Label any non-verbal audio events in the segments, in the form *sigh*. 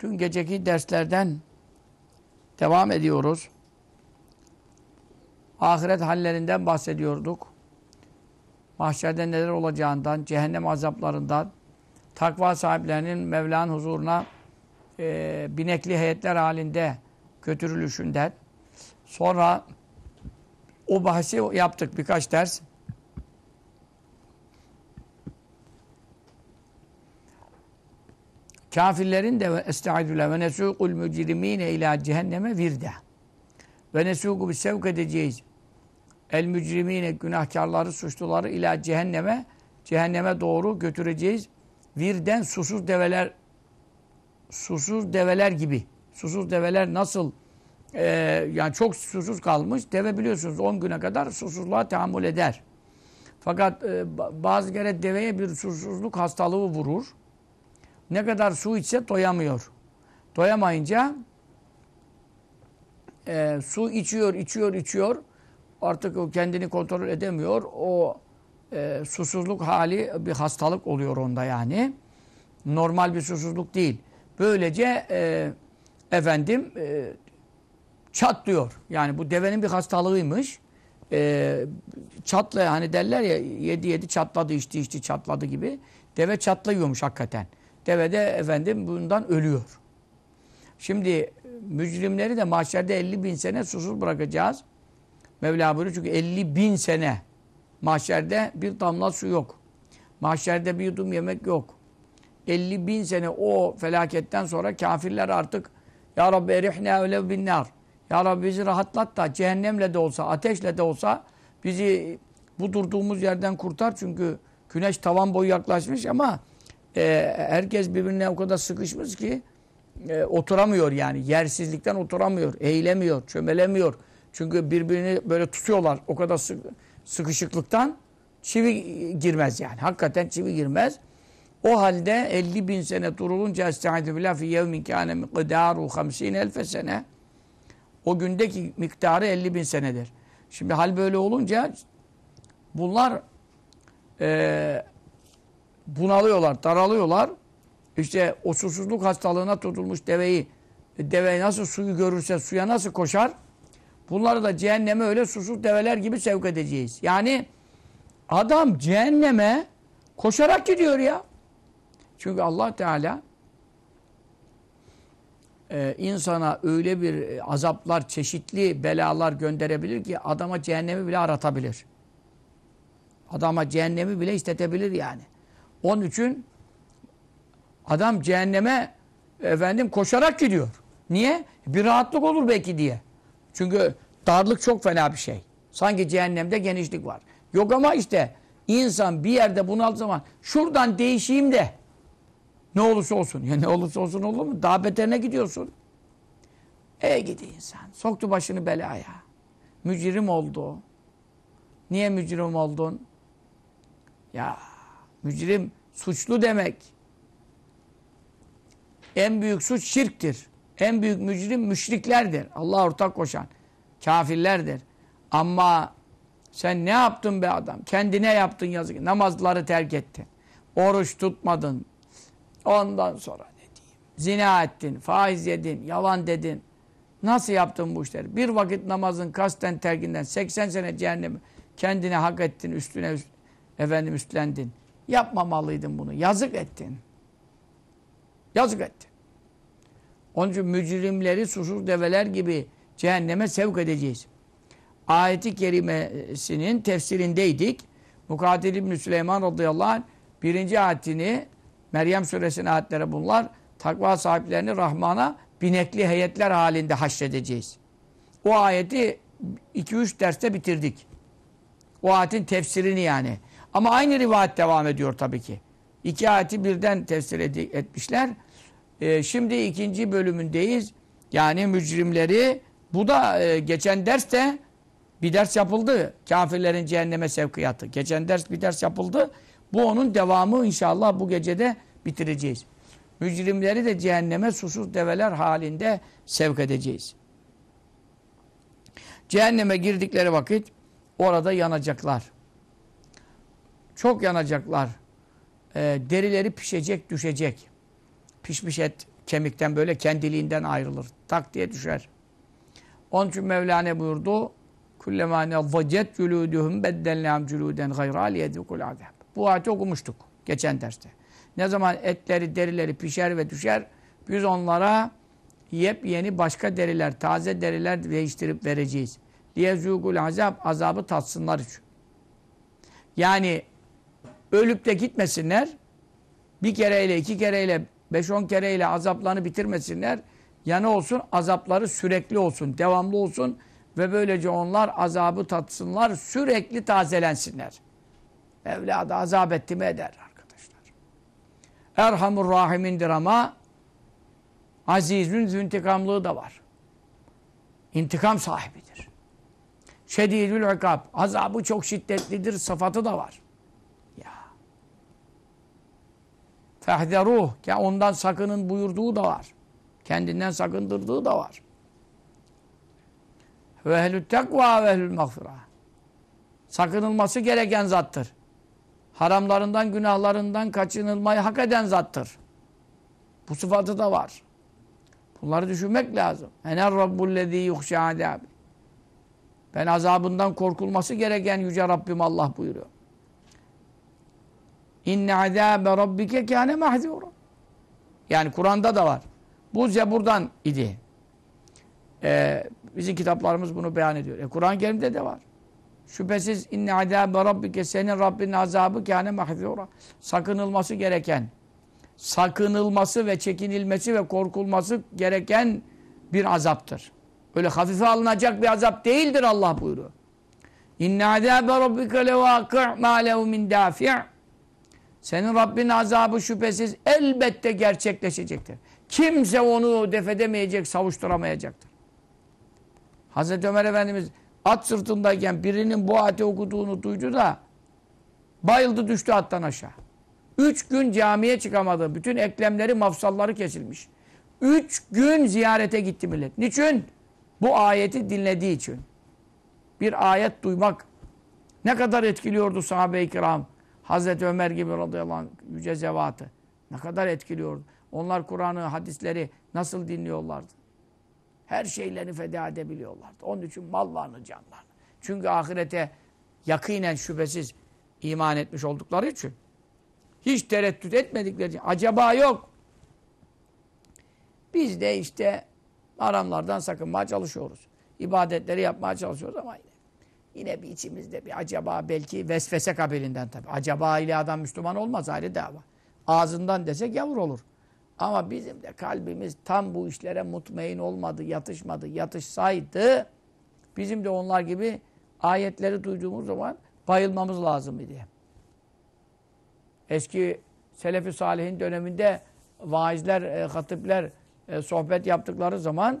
Dün geceki derslerden devam ediyoruz. Ahiret hallerinden bahsediyorduk. Mahşerde neler olacağından, cehennem azaplarından, takva sahiplerinin Mevla'nın huzuruna e, binekli heyetler halinde götürülüşünden. Sonra o bahsi yaptık birkaç ders. Kafirlerin de estağfirullah ve nesûkul mücrimîne ilâ cehenneme virde. Ve nesûku bir sevk edeceğiz. El mücrimîne günahkarları, suçluları ilâ cehenneme cehenneme doğru götüreceğiz. Virden susuz develer susuz develer gibi. Susuz develer nasıl e, yani çok susuz kalmış. Deve biliyorsunuz 10 güne kadar susuzluğa tahammül eder. Fakat e, bazı kere deveye bir susuzluk hastalığı vurur. Ne kadar su içse doyamıyor. Doyamayınca e, su içiyor, içiyor, içiyor. Artık o kendini kontrol edemiyor. O e, susuzluk hali bir hastalık oluyor onda yani. Normal bir susuzluk değil. Böylece e, efendim e, çatlıyor. Yani bu devenin bir hastalığıymış. E, çatla hani derler ya yedi yedi çatladı içti içti çatladı gibi. Deve çatlıyormuş hakikaten. Deve de efendim bundan ölüyor. Şimdi mücrimleri de mahşerde 50 bin sene susuz bırakacağız. Mevla buyuruyor çünkü 50 bin sene mahşerde bir damla su yok. Mahşerde bir yudum yemek yok. 50 bin sene o felaketten sonra kafirler artık Ya Rabbi erihne ölev bin nar. Ya Rabbi bizi rahatlat da cehennemle de olsa, ateşle de olsa bizi bu durduğumuz yerden kurtar. Çünkü güneş tavan boyu yaklaşmış ama e, herkes birbirine o kadar sıkışmış ki e, oturamıyor yani. Yersizlikten oturamıyor, eğilemiyor, çömelemiyor. Çünkü birbirini böyle tutuyorlar o kadar sık, sıkışıklıktan çivi girmez yani. Hakikaten çivi girmez. O halde 50 bin sene durulunca estaizu billah fi yevmin kâne miqdâru hamsîne elfe sene o gündeki miktarı 50 bin senedir. Şimdi hal böyle olunca bunlar e, bunalıyorlar, daralıyorlar. İşte o susuzluk hastalığına tutulmuş deveyi deve nasıl suyu görürse suya nasıl koşar? Bunları da cehenneme öyle susuz develer gibi sevk edeceğiz. Yani adam cehenneme koşarak gidiyor ya. Çünkü Allah Teala e, insana öyle bir azaplar, çeşitli belalar gönderebilir ki adama cehennemi bile aratabilir. Adama cehennemi bile istetebilir yani. Onun için adam cehenneme efendim koşarak gidiyor. Niye? Bir rahatlık olur belki diye. Çünkü darlık çok fena bir şey. Sanki cehennemde genişlik var. Yok ama işte insan bir yerde bunaldığı zaman şuradan değişeyim de ne olursa olsun. *laughs* Ya ne olursa olsun olur mu? Daha beterine gidiyorsun. E gidi insan. Soktu başını belaya. Mücrim oldu. Niye mücrim oldun? Ya mücrim suçlu demek. En büyük suç şirktir. En büyük mücrim müşriklerdir. Allah ortak koşan. Kafirlerdir. Ama sen ne yaptın be adam? Kendine yaptın yazık. Namazları terk ettin. Oruç tutmadın. Ondan sonra ne diyeyim? Zina ettin, faiz yedin, yalan dedin. Nasıl yaptın bu işleri? Bir vakit namazın kasten terkinden 80 sene cehennemi kendine hak ettin, üstüne üst, efendim üstlendin. Yapmamalıydın bunu. Yazık ettin. Yazık ettin. Onun için mücrimleri susuz develer gibi cehenneme sevk edeceğiz. Ayeti kerimesinin tefsirindeydik. Mukatil İbni Süleyman radıyallahu anh birinci ayetini Meryem suresinin ayetleri bunlar. Takva sahiplerini Rahman'a binekli heyetler halinde haşredeceğiz. O ayeti 2-3 derste bitirdik. O ayetin tefsirini yani. Ama aynı rivayet devam ediyor tabii ki. İki ayeti birden tefsir etmişler. Ee, şimdi ikinci bölümündeyiz. Yani mücrimleri bu da e, geçen derste bir ders yapıldı. Kafirlerin cehenneme sevkiyatı. Geçen ders bir ders yapıldı. Bu onun devamı inşallah bu gecede bitireceğiz. Mücrimleri de cehenneme susuz develer halinde sevk edeceğiz. Cehenneme girdikleri vakit orada yanacaklar. Çok yanacaklar. E, derileri pişecek, düşecek. Pişmiş et kemikten böyle kendiliğinden ayrılır. Tak diye düşer. Onun için Mevlana buyurdu. Kullema nezzecet culuduhum beddelnâm culuden gayrâ liyedukul azab. Bu ayeti okumuştuk geçen derste. Ne zaman etleri, derileri pişer ve düşer, biz onlara yepyeni başka deriler, taze deriler değiştirip vereceğiz. Liyezûgul azab, azabı tatsınlar için. Yani ölüp de gitmesinler, bir kereyle, iki kereyle, beş on kereyle azaplarını bitirmesinler. Yani olsun, azapları sürekli olsun, devamlı olsun ve böylece onlar azabı tatsınlar, sürekli tazelensinler. Mevla da azap etti mi eder arkadaşlar. Erhamur Rahimindir ama azizün züntikamlığı da var. İntikam sahibidir. Şedidül ikab. Azabı çok şiddetlidir. Sıfatı da var. Ya. Fehderuh. Ya ondan sakının buyurduğu da var. Kendinden sakındırdığı da var. Ve ehlü tekva ve ehlül mağfira. Sakınılması gereken zattır. Haramlarından, günahlarından kaçınılmayı hak eden zattır. Bu sıfatı da var. Bunları düşünmek lazım. Ener rabbullezî yuhşâ adâbi. Ben azabından korkulması gereken Yüce Rabbim Allah buyuruyor. İnne azâbe rabbike kâne mahzûra. Yani Kur'an'da da var. Bu Zebur'dan idi. Ee, bizim kitaplarımız bunu beyan ediyor. E, Kur'an-ı Kerim'de de var. Şüphesiz inne azâbe rabbike senin Rabbinin azabı kâne mahzûra. Sakınılması gereken, sakınılması ve çekinilmesi ve korkulması gereken bir azaptır. Öyle hafife alınacak bir azap değildir Allah buyuruyor. İnne azâbe rabbike levâkı' mâ lehu min dâfi' Senin Rabbin azabı şüphesiz elbette gerçekleşecektir. Kimse onu defedemeyecek, savuşturamayacaktır. Hazreti Ömer Efendimiz at sırtındayken birinin bu ayeti okuduğunu duydu da bayıldı düştü attan aşağı. Üç gün camiye çıkamadı. Bütün eklemleri, mafsalları kesilmiş. Üç gün ziyarete gitti millet. Niçin? Bu ayeti dinlediği için. Bir ayet duymak ne kadar etkiliyordu sahabe-i kiram. Hazreti Ömer gibi radıyallahu anh, yüce zevatı. Ne kadar etkiliyordu. Onlar Kur'an'ı, hadisleri nasıl dinliyorlardı. Her şeylerini feda edebiliyorlardı. Onun için mallarını, canlarını. Çünkü ahirete yakinen şüphesiz iman etmiş oldukları için. Hiç tereddüt etmedikleri için. Acaba yok. Biz de işte haramlardan sakınmaya çalışıyoruz. İbadetleri yapmaya çalışıyoruz ama yine, bir içimizde bir acaba belki vesvese kabilinden tabii. Acaba ile adam Müslüman olmaz ayrı dava. Ağzından desek yavur olur. Ama bizim de kalbimiz tam bu işlere mutmain olmadı, yatışmadı. Yatışsaydı bizim de onlar gibi ayetleri duyduğumuz zaman bayılmamız lazım idi. Eski Selefi Salih'in döneminde vaizler, e, hatipler e, sohbet yaptıkları zaman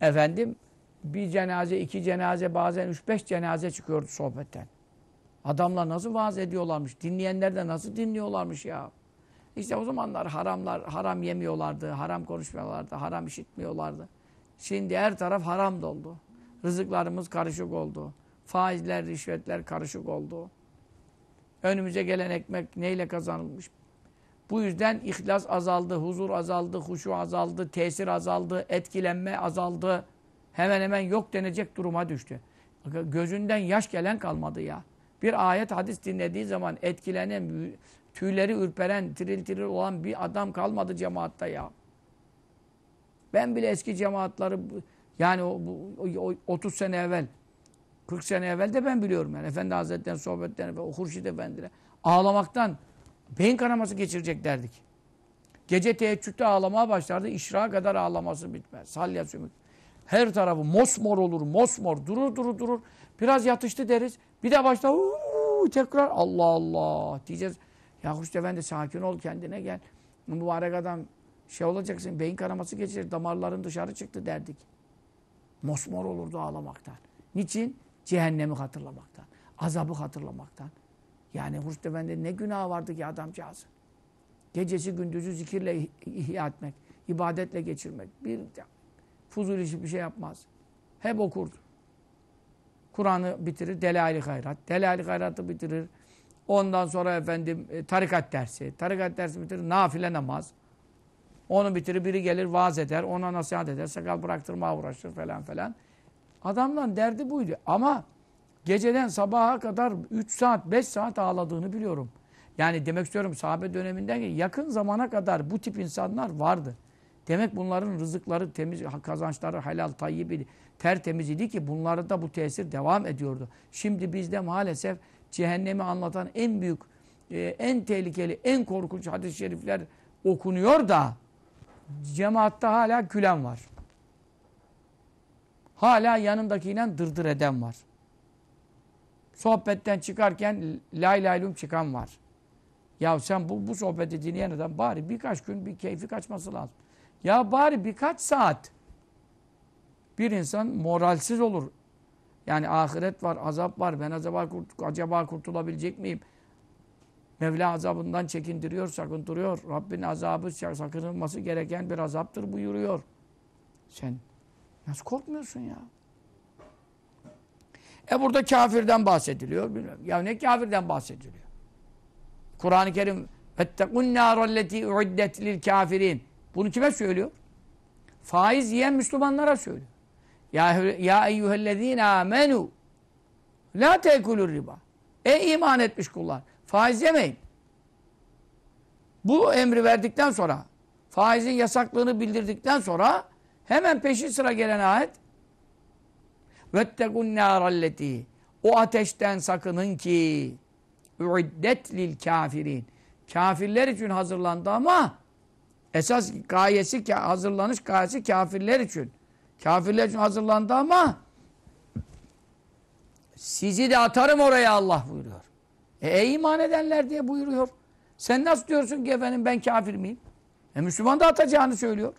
efendim bir cenaze, iki cenaze, bazen üç beş cenaze çıkıyordu sohbetten. Adamlar nasıl vaaz ediyorlarmış, dinleyenler de nasıl dinliyorlarmış ya. İşte o zamanlar haramlar, haram yemiyorlardı, haram konuşmuyorlardı, haram işitmiyorlardı. Şimdi her taraf haram doldu. Rızıklarımız karışık oldu. Faizler, rişvetler karışık oldu. Önümüze gelen ekmek neyle kazanılmış? Bu yüzden ihlas azaldı, huzur azaldı, huşu azaldı, tesir azaldı, etkilenme azaldı. Hemen hemen yok denecek duruma düştü. Gözünden yaş gelen kalmadı ya. Bir ayet hadis dinlediği zaman etkilenen, tüyleri ürperen, tiril tiril olan bir adam kalmadı cemaatta ya. Ben bile eski cemaatları yani o, o, o 30 sene evvel 40 sene evvel de ben biliyorum yani. Efendi Hazretleri'nin sohbetlerini ve o Hurşid Efendi'yle ağlamaktan beyin kanaması geçirecek derdik. Gece teheccüde ağlamaya başlardı. İşra kadar ağlaması bitmez. Salya sümük. Her tarafı mosmor olur, mosmor. Durur, durur, durur. Biraz yatıştı deriz. Bir de başta uuu, tekrar Allah Allah diyeceğiz. Ya Hurşid Efendi sakin ol kendine gel. Mübarek adam şey olacaksın, beyin kanaması geçirir, damarların dışarı çıktı derdik. Mosmor olurdu ağlamaktan. Niçin? Cehennemi hatırlamaktan. Azabı hatırlamaktan. Yani Hurşit Efendi ne günah vardı ki adamcağızın. Gecesi gündüzü zikirle ihya etmek, ibadetle geçirmek. Bir fuzul işi bir şey yapmaz. Hep okurdu. Kur'an'ı bitirir, Delail-i Hayrat. Delail-i Hayrat'ı bitirir. Ondan sonra efendim e, tarikat dersi. Tarikat dersi bitirir, nafile namaz. Onu bitirir, biri gelir vaaz eder, ona nasihat eder, sakal bıraktırmaya uğraşır falan falan. Adamların derdi buydu. Ama geceden sabaha kadar 3 saat, 5 saat ağladığını biliyorum. Yani demek istiyorum sahabe döneminden yakın zamana kadar bu tip insanlar vardı. Demek bunların rızıkları temiz, kazançları helal, tayyib. Tertemiz idi ki bunlarda da bu tesir devam ediyordu. Şimdi bizde maalesef cehennemi anlatan en büyük, e, en tehlikeli, en korkunç hadis-i şerifler okunuyor da cemaatte hala gülen var. Hala yanındakiyle dırdır eden var. Sohbetten çıkarken lay laylum çıkan var. Ya sen bu, bu sohbeti dinleyen adam bari birkaç gün bir keyfi kaçması lazım. Ya bari birkaç saat bir insan moralsiz olur. Yani ahiret var, azap var. Ben acaba, kurt, acaba kurtulabilecek miyim? Mevla azabından çekindiriyor, sakındırıyor. Rabbin azabı sakınılması gereken bir azaptır buyuruyor. Sen nasıl korkmuyorsun ya? E burada kafirden bahsediliyor. Bilmiyorum. Ya ne kafirden bahsediliyor? Kur'an-ı Kerim فَاتَّقُنْ نَارَ الَّتِي اُعِدَّتْ لِلْكَافِرِينَ bunu kime söylüyor? Faiz yiyen Müslümanlara söylüyor. Ya, ya eyyühellezine amenu la tekulur riba. Ey iman etmiş kullar. Faiz yemeyin. Bu emri verdikten sonra faizin yasaklığını bildirdikten sonra hemen peşin sıra gelen ayet vettekun nâralleti o ateşten sakının ki uiddet lil kafirin kafirler için hazırlandı ama esas gayesi hazırlanış gayesi kafirler için kafirler için hazırlandı ama sizi de atarım oraya Allah buyuruyor. E, ey iman edenler diye buyuruyor. Sen nasıl diyorsun ki efendim ben kafir miyim? E Müslüman da atacağını söylüyor.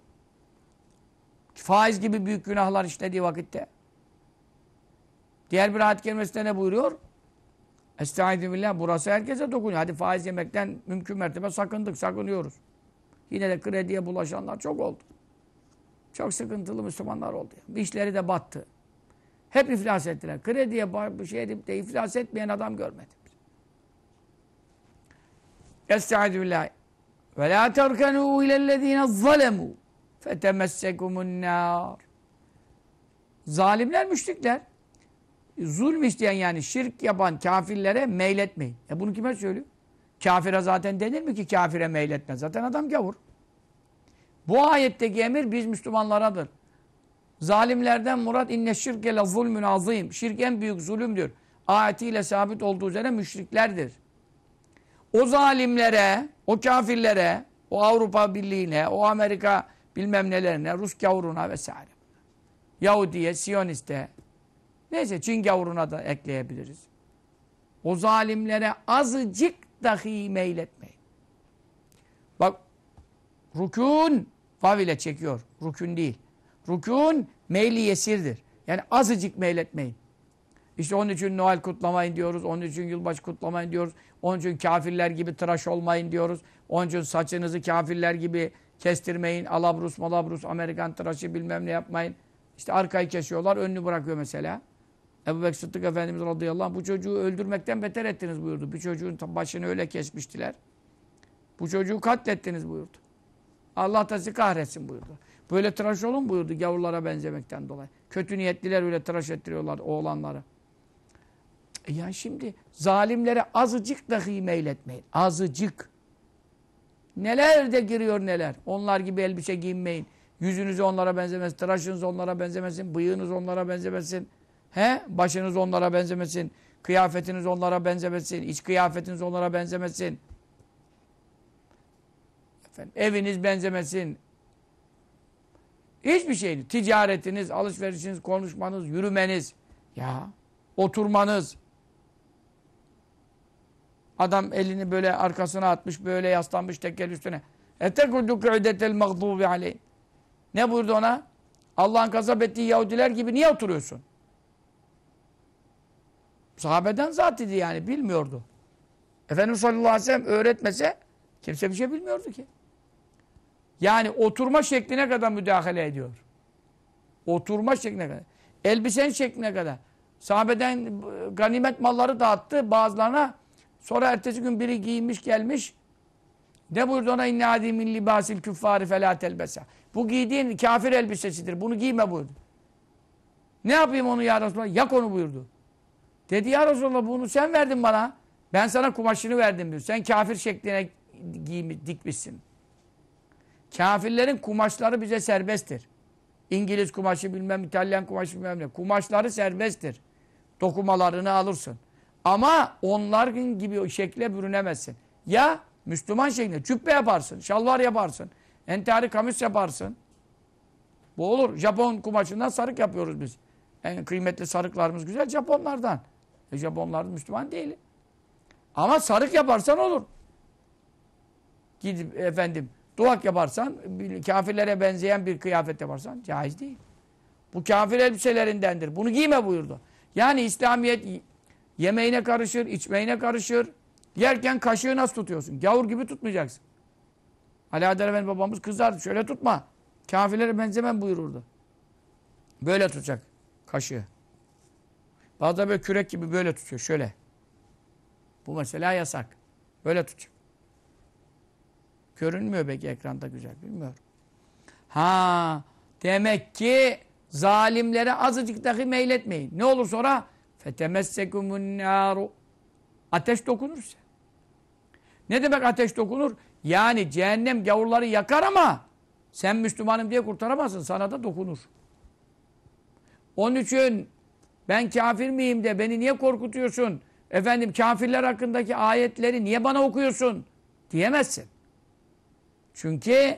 Faiz gibi büyük günahlar işlediği vakitte. Diğer bir ayet kelimesinde ne buyuruyor? Estaizu billah. Burası herkese dokunuyor. Hadi faiz yemekten mümkün mertebe sakındık, sakınıyoruz. Yine de krediye bulaşanlar çok oldu. Çok sıkıntılı Müslümanlar oldu. İşleri de battı. Hep iflas ettiler. Krediye şey edip de iflas etmeyen adam görmedim. Estaizu billah. Ve la terkenû ilellezîne zalemû fetemessekumun nâr. Zalimler, müşrikler zulm isteyen yani şirk yapan kafirlere meyletmeyin. E bunu kime söylüyor? Kafire zaten denir mi ki kafire meyletme? Zaten adam gavur. Bu ayetteki emir biz Müslümanlaradır. Zalimlerden murat inne şirke la zulmün azim. Şirk en büyük zulümdür. Ayetiyle sabit olduğu üzere müşriklerdir. O zalimlere, o kafirlere, o Avrupa Birliği'ne, o Amerika bilmem nelerine, Rus gavuruna vesaire. Yahudiye, Siyoniste, neyse Çin gavuruna da ekleyebiliriz. O zalimlere azıcık dahi meyletmeyin. Bak, rükûn vav ile çekiyor. Rükün değil. Rükûn meyli yesirdir. Yani azıcık meyletmeyin. İşte onun için Noel kutlamayın diyoruz. Onun için yılbaşı kutlamayın diyoruz. Onun için kafirler gibi tıraş olmayın diyoruz. Onun için saçınızı kafirler gibi kestirmeyin. Alabrus, malabrus, Amerikan tıraşı bilmem ne yapmayın. İşte arkayı kesiyorlar, önünü bırakıyor mesela. Ebu Bekir Sıddık Efendimiz radıyallahu anh bu çocuğu öldürmekten beter ettiniz buyurdu. Bir çocuğun başını öyle kesmiştiler. Bu çocuğu katlettiniz buyurdu. Allah da sizi kahretsin buyurdu. Böyle tıraş olun buyurdu gavurlara benzemekten dolayı. Kötü niyetliler öyle tıraş ettiriyorlar oğlanları. E yani şimdi zalimlere azıcık dahi meyletmeyin. Azıcık. Neler de giriyor neler. Onlar gibi elbise giyinmeyin. Yüzünüz onlara benzemesin. Tıraşınız onlara benzemesin. Bıyığınız onlara benzemesin. He? Başınız onlara benzemesin. Kıyafetiniz onlara benzemesin. İç kıyafetiniz onlara benzemesin. Efendim, eviniz benzemesin. Hiçbir şey değil. Ticaretiniz, alışverişiniz, konuşmanız, yürümeniz. Ya oturmanız. Adam elini böyle arkasına atmış, böyle yaslanmış tekel üstüne. Etekudu kı'detel mağdubi aleyh. Ne buyurdu ona? Allah'ın gazap ettiği Yahudiler gibi niye oturuyorsun? Sahabeden zat idi yani bilmiyordu. Efendimiz sallallahu aleyhi ve sellem öğretmese kimse bir şey bilmiyordu ki. Yani oturma şekline kadar müdahale ediyor. Oturma şekline kadar. Elbisen şekline kadar. Sahabeden ganimet malları dağıttı bazılarına. Sonra ertesi gün biri giymiş gelmiş. Ne buyurdu ona? İnne adi min libasil küffari felâ telbesa. Bu giydiğin kafir elbisesidir. Bunu giyme buyurdu. Ne yapayım onu ya Resulallah? Yak onu buyurdu. Dedi ya Resulallah bunu sen verdin bana. Ben sana kumaşını verdim diyor. Sen kafir şekline giymiş, dikmişsin. Kafirlerin kumaşları bize serbesttir. İngiliz kumaşı bilmem, İtalyan kumaşı bilmem ne. Kumaşları serbesttir. Dokumalarını alırsın. Ama onların gibi şekle bürünemezsin. Ya Müslüman şeklinde cübbe yaparsın, şalvar yaparsın, entari kamis yaparsın. Bu olur. Japon kumaşından sarık yapıyoruz biz. En kıymetli sarıklarımız güzel Japonlardan. E Japonlar Müslüman değil. Ama sarık yaparsan olur. Gidip efendim duvak yaparsan, kafirlere benzeyen bir kıyafet yaparsan caiz değil. Bu kafir elbiselerindendir. Bunu giyme buyurdu. Yani İslamiyet yemeğine karışır, içmeğine karışır. Yerken kaşığı nasıl tutuyorsun? Gavur gibi tutmayacaksın. Ali Adel Efendi babamız kızardı. Şöyle tutma. Kafirlere benzemem buyururdu. Böyle tutacak kaşığı. Bazıları böyle kürek gibi böyle tutuyor. Şöyle. Bu mesela yasak. Böyle tutacak. Görünmüyor belki ekranda güzel. Bilmiyorum. Ha, demek ki zalimlere azıcık dahi meyletmeyin. Ne olur sonra? Fetemessekumun naru. Ateş dokunur size. Ne demek ateş dokunur? Yani cehennem gavurları yakar ama sen Müslümanım diye kurtaramazsın. Sana da dokunur. Onun için ben kafir miyim de beni niye korkutuyorsun? Efendim kafirler hakkındaki ayetleri niye bana okuyorsun? Diyemezsin. Çünkü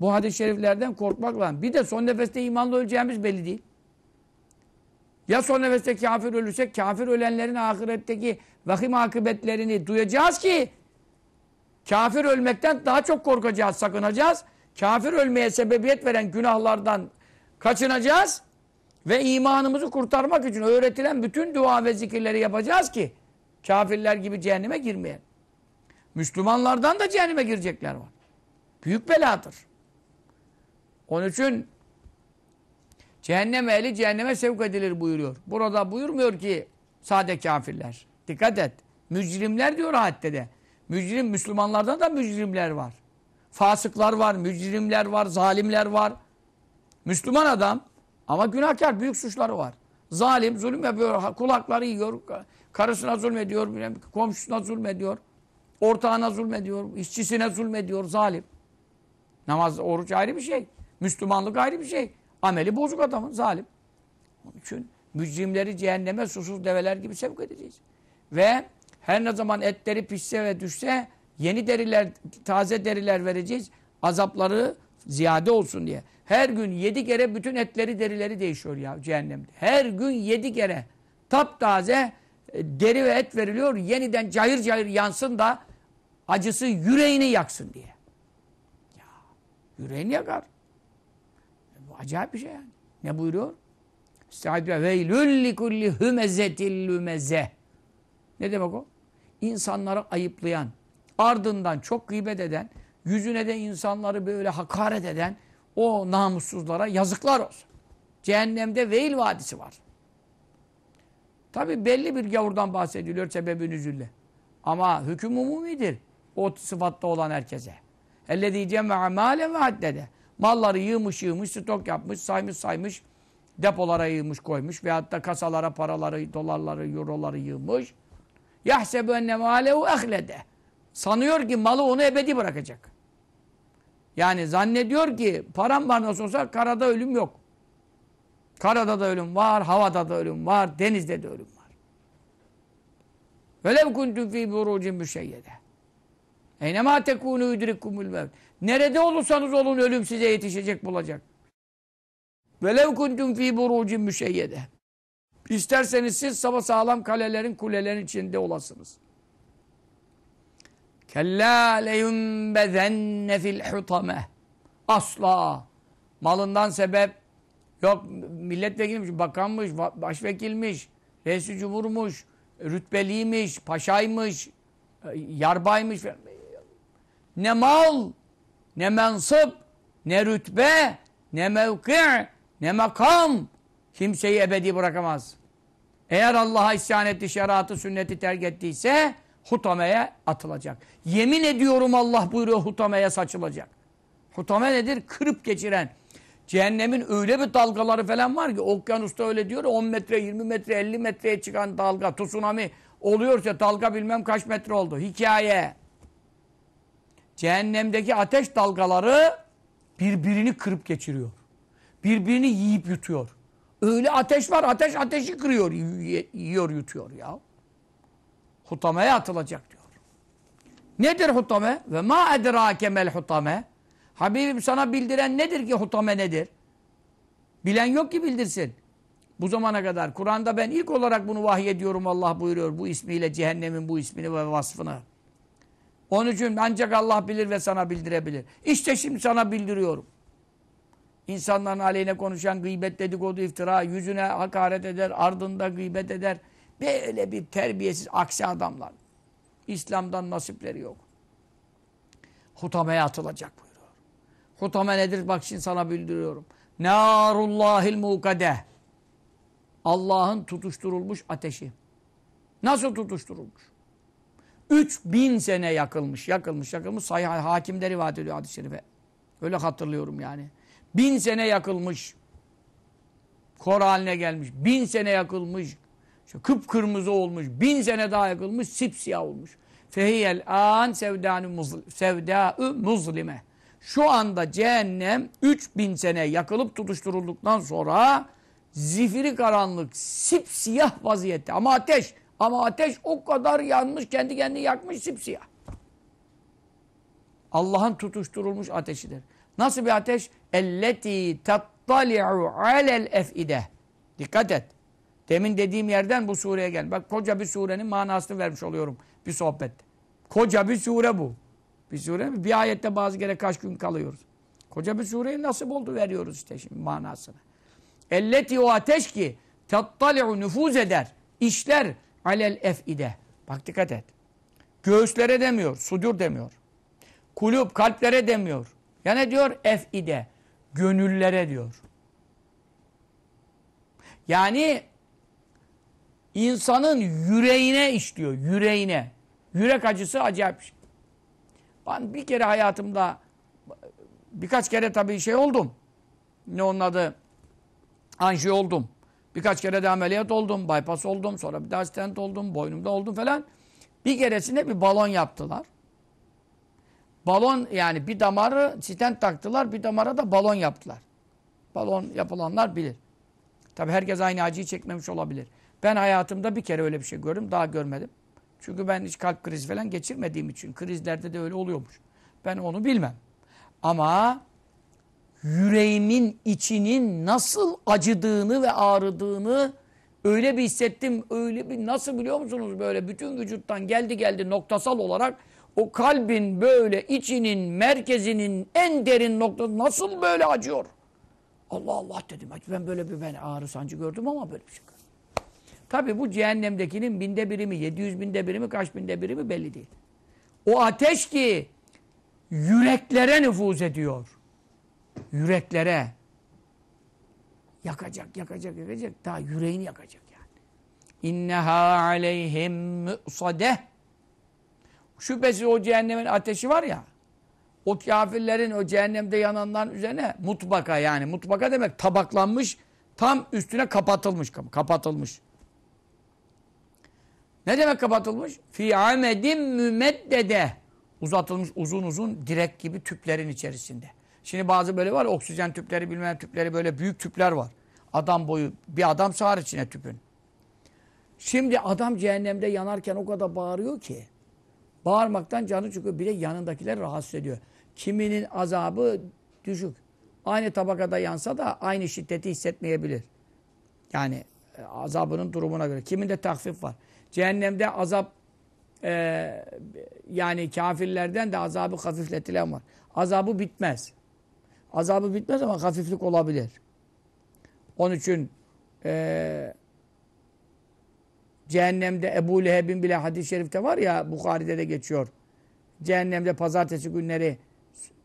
bu hadis-i şeriflerden korkmakla bir de son nefeste imanla öleceğimiz belli değil. Ya son nefeste kafir ölürsek kafir ölenlerin ahiretteki vahim akıbetlerini duyacağız ki kafir ölmekten daha çok korkacağız, sakınacağız. Kafir ölmeye sebebiyet veren günahlardan kaçınacağız ve imanımızı kurtarmak için öğretilen bütün dua ve zikirleri yapacağız ki kafirler gibi cehenneme girmeyen. Müslümanlardan da cehenneme girecekler var. Büyük beladır. Onun için cehennem ehli cehenneme sevk edilir buyuruyor. Burada buyurmuyor ki sade kafirler. Dikkat et. Mücrimler diyor hatta de. Mücrim Müslümanlardan da mücrimler var. Fasıklar var, mücrimler var, zalimler var. Müslüman adam ama günahkar, büyük suçları var. Zalim, zulüm yapıyor, kulakları yiyor, karısına zulmediyor, komşusuna zulmediyor, ortağına zulmediyor, işçisine zulmediyor, zalim. Namaz, oruç ayrı bir şey. Müslümanlık ayrı bir şey. Ameli bozuk adamın, zalim. Onun için mücrimleri cehenneme susuz develer gibi sevk edeceğiz. Ve her ne zaman etleri pişse ve düşse yeni deriler, taze deriler vereceğiz. Azapları ziyade olsun diye. Her gün yedi kere bütün etleri derileri değişiyor ya cehennemde. Her gün yedi kere taptaze e, deri ve et veriliyor. Yeniden cayır cayır yansın da acısı yüreğini yaksın diye. Ya yüreğini yakar. Bu acayip bir şey yani. Ne buyuruyor? Estaizu veylül likulli hümezetil lümeze. Ne demek o? İnsanları ayıplayan, ardından çok gıybet eden, yüzüne de insanları böyle hakaret eden o namussuzlara yazıklar olsun. Cehennemde Veil Vadisi var. Tabi belli bir gavurdan bahsediliyor sebebi nüzülle. Ama hüküm umumidir. O sıfatta olan herkese. Ellezî cemme'a mâlen ve haddede. Malları yığmış yığmış, stok yapmış, saymış saymış, depolara yığmış koymuş veyahut da kasalara paraları, dolarları, euroları yığmış. Yahsebu enne mâlehu ehlede. Sanıyor ki malı onu ebedi bırakacak. Yani zannediyor ki param var nasıl olsa karada ölüm yok. Karada da ölüm var, havada da ölüm var, denizde de ölüm var. Velev kuntum fî burucin müşeyyede. Eynemâ tekûnû yudrikkumul mevt. Nerede olursanız olun ölüm size yetişecek bulacak. Velev kuntum fî burucin müşeyyede. İsterseniz siz sağlam kalelerin, kulelerin içinde olasınız. Kella leyunbezenne fil hutame. Asla. Malından sebep yok milletvekilmiş, bakanmış, başvekilmiş, reisi cumhurmuş, rütbeliymiş, paşaymış, yarbaymış. Ne mal, ne mensıp, ne rütbe, ne mevki, ne makam kimseyi ebedi bırakamaz. Eğer Allah'a isyan etti, şeriatı, sünneti terk ettiyse hutameye atılacak. Yemin ediyorum Allah buyuruyor hutameye saçılacak. Hutame nedir? Kırıp geçiren. Cehennemin öyle bir dalgaları falan var ki okyanusta öyle diyor 10 metre, 20 metre, 50 metreye çıkan dalga, tsunami oluyorsa dalga bilmem kaç metre oldu. Hikaye. Cehennemdeki ateş dalgaları birbirini kırıp geçiriyor. Birbirini yiyip yutuyor. Öyle ateş var, ateş ateşi kırıyor, yiyor, yutuyor ya. Hutameye atılacak diyor. Nedir hutame? Ve ma edrake mel hutame? Habibim sana bildiren nedir ki hutame nedir? Bilen yok ki bildirsin. Bu zamana kadar. Kur'an'da ben ilk olarak bunu vahiy ediyorum Allah buyuruyor. Bu ismiyle cehennemin bu ismini ve vasfını. Onun için ancak Allah bilir ve sana bildirebilir. İşte şimdi sana bildiriyorum. İnsanların aleyhine konuşan gıybet, dedikodu, iftira, yüzüne hakaret eder, ardında gıybet eder. Böyle bir terbiyesiz aksi adamlar. İslam'dan nasipleri yok. Hutameye atılacak buyuruyor. Hutame nedir? Bak şimdi sana bildiriyorum. Narullahil mukadeh. Allah'ın tutuşturulmuş ateşi. Nasıl tutuşturulmuş? 3000 sene yakılmış, yakılmış, yakılmış. Sahih hakimde rivayet ediyor hadis-i şerife. Öyle hatırlıyorum yani. Bin sene yakılmış. Kor haline gelmiş. Bin sene yakılmış. İşte kıpkırmızı olmuş. Bin sene daha yakılmış. Sipsiyah olmuş. Fehiyel an sevdâ'ü muzlime. Şu anda cehennem 3000 sene yakılıp tutuşturulduktan sonra zifiri karanlık, sipsiyah vaziyette. Ama ateş, ama ateş o kadar yanmış, kendi kendini yakmış sipsiyah. Allah'ın tutuşturulmuş ateşidir. Nasıl bir ateş? Elleti tattali'u alel efide. Dikkat et. Demin dediğim yerden bu sureye gel. Bak koca bir surenin manasını vermiş oluyorum bir sohbet. Koca bir sure bu. Bir sure bir ayette bazı kere kaç gün kalıyoruz. Koca bir sureyi nasip oldu veriyoruz işte şimdi manasını. Elleti o ateş ki tattali'u nüfuz eder, işler alel efide. Bak dikkat et. Göğüslere demiyor, sudur demiyor. Kulüp, kalplere demiyor. Ya ne diyor? Efide. Gönüllere diyor. Yani insanın yüreğine işliyor. Yüreğine. Yürek acısı acayip bir şey. Ben bir kere hayatımda birkaç kere tabii şey oldum. Ne onun adı? Anji oldum. Birkaç kere de ameliyat oldum. Bypass oldum. Sonra bir daha stent oldum. Boynumda oldum falan. Bir keresinde bir balon yaptılar. Balon yani bir damarı stent taktılar. Bir damara da balon yaptılar. Balon yapılanlar bilir. Tabi herkes aynı acıyı çekmemiş olabilir. Ben hayatımda bir kere öyle bir şey gördüm. Daha görmedim. Çünkü ben hiç kalp krizi falan geçirmediğim için. Krizlerde de öyle oluyormuş. Ben onu bilmem. Ama yüreğimin içinin nasıl acıdığını ve ağrıdığını öyle bir hissettim. Öyle bir nasıl biliyor musunuz böyle bütün vücuttan geldi geldi noktasal olarak o kalbin böyle içinin merkezinin en derin noktası nasıl böyle acıyor? Allah Allah dedim. Ben böyle bir ben ağrı sancı gördüm ama böyle bir şey gördüm. Tabi bu cehennemdekinin binde biri mi, 700 binde biri mi, kaç binde biri mi belli değil. O ateş ki yüreklere nüfuz ediyor. Yüreklere. Yakacak, yakacak, yakacak. Daha yüreğini yakacak yani. İnneha aleyhim mü'sadeh. Şüphesiz o cehennemin ateşi var ya. O kafirlerin, o cehennemde yananların üzerine mutbaka yani. Mutbaka demek tabaklanmış, tam üstüne kapatılmış. Kapatılmış. Ne demek kapatılmış? Fi amedim mümeddede. Uzatılmış uzun uzun direk gibi tüplerin içerisinde. Şimdi bazı böyle var oksijen tüpleri bilmem tüpleri böyle büyük tüpler var. Adam boyu bir adam sığar içine tüpün. Şimdi adam cehennemde yanarken o kadar bağırıyor ki bağırmaktan canı çıkıyor. Bir de yanındakiler rahatsız ediyor. Kiminin azabı düşük. Aynı tabakada yansa da aynı şiddeti hissetmeyebilir. Yani e, azabının durumuna göre. Kiminde takfif var. Cehennemde azap e, yani kafirlerden de azabı hafifletilen var. Azabı bitmez. Azabı bitmez ama hafiflik olabilir. Onun için e, cehennemde Ebu Leheb'in bile hadis-i şerifte var ya Bukhari'de de geçiyor. Cehennemde pazartesi günleri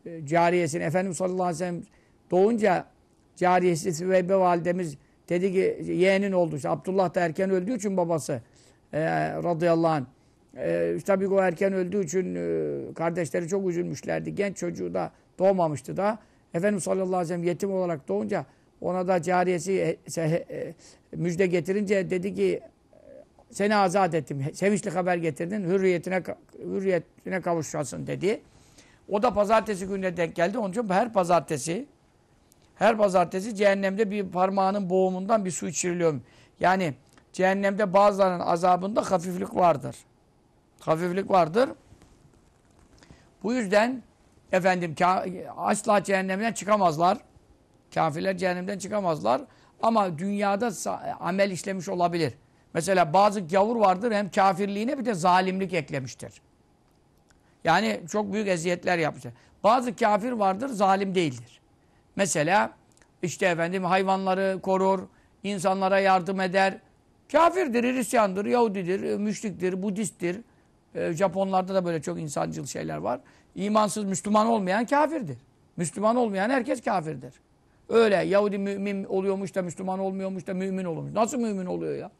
e, cariyesini Efendimiz sallallahu aleyhi ve sellem doğunca cariyesi Süveybe validemiz dedi ki yeğenin oldu. İşte Abdullah da erken öldüğü için babası e, radıyallahu anh. E, tabii o erken öldüğü için e, kardeşleri çok üzülmüşlerdi. Genç çocuğu da doğmamıştı da. Efendimiz sallallahu aleyhi ve sellem yetim olarak doğunca ona da cariyesi e, e, müjde getirince dedi ki seni azat ettim. Sevinçli haber getirdin. Hürriyetine hürriyetine kavuşasın dedi. O da pazartesi gününe denk geldi. Onun için her pazartesi her pazartesi cehennemde bir parmağının boğumundan bir su içiriliyor. Yani cehennemde bazılarının azabında hafiflik vardır. Hafiflik vardır. Bu yüzden efendim asla cehennemden çıkamazlar. Kafirler cehennemden çıkamazlar. Ama dünyada amel işlemiş olabilir. Mesela bazı gavur vardır hem kafirliğine bir de zalimlik eklemiştir. Yani çok büyük eziyetler yapmışlar. Bazı kafir vardır zalim değildir. Mesela işte efendim hayvanları korur, insanlara yardım eder. Kafirdir, Hristiyandır, Yahudidir, müşriktir, Budisttir. E, Japonlarda da böyle çok insancıl şeyler var. İmansız Müslüman olmayan kafirdir. Müslüman olmayan herkes kafirdir. Öyle Yahudi mümin oluyormuş da Müslüman olmuyormuş da mümin olmuş. Nasıl mümin oluyor ya?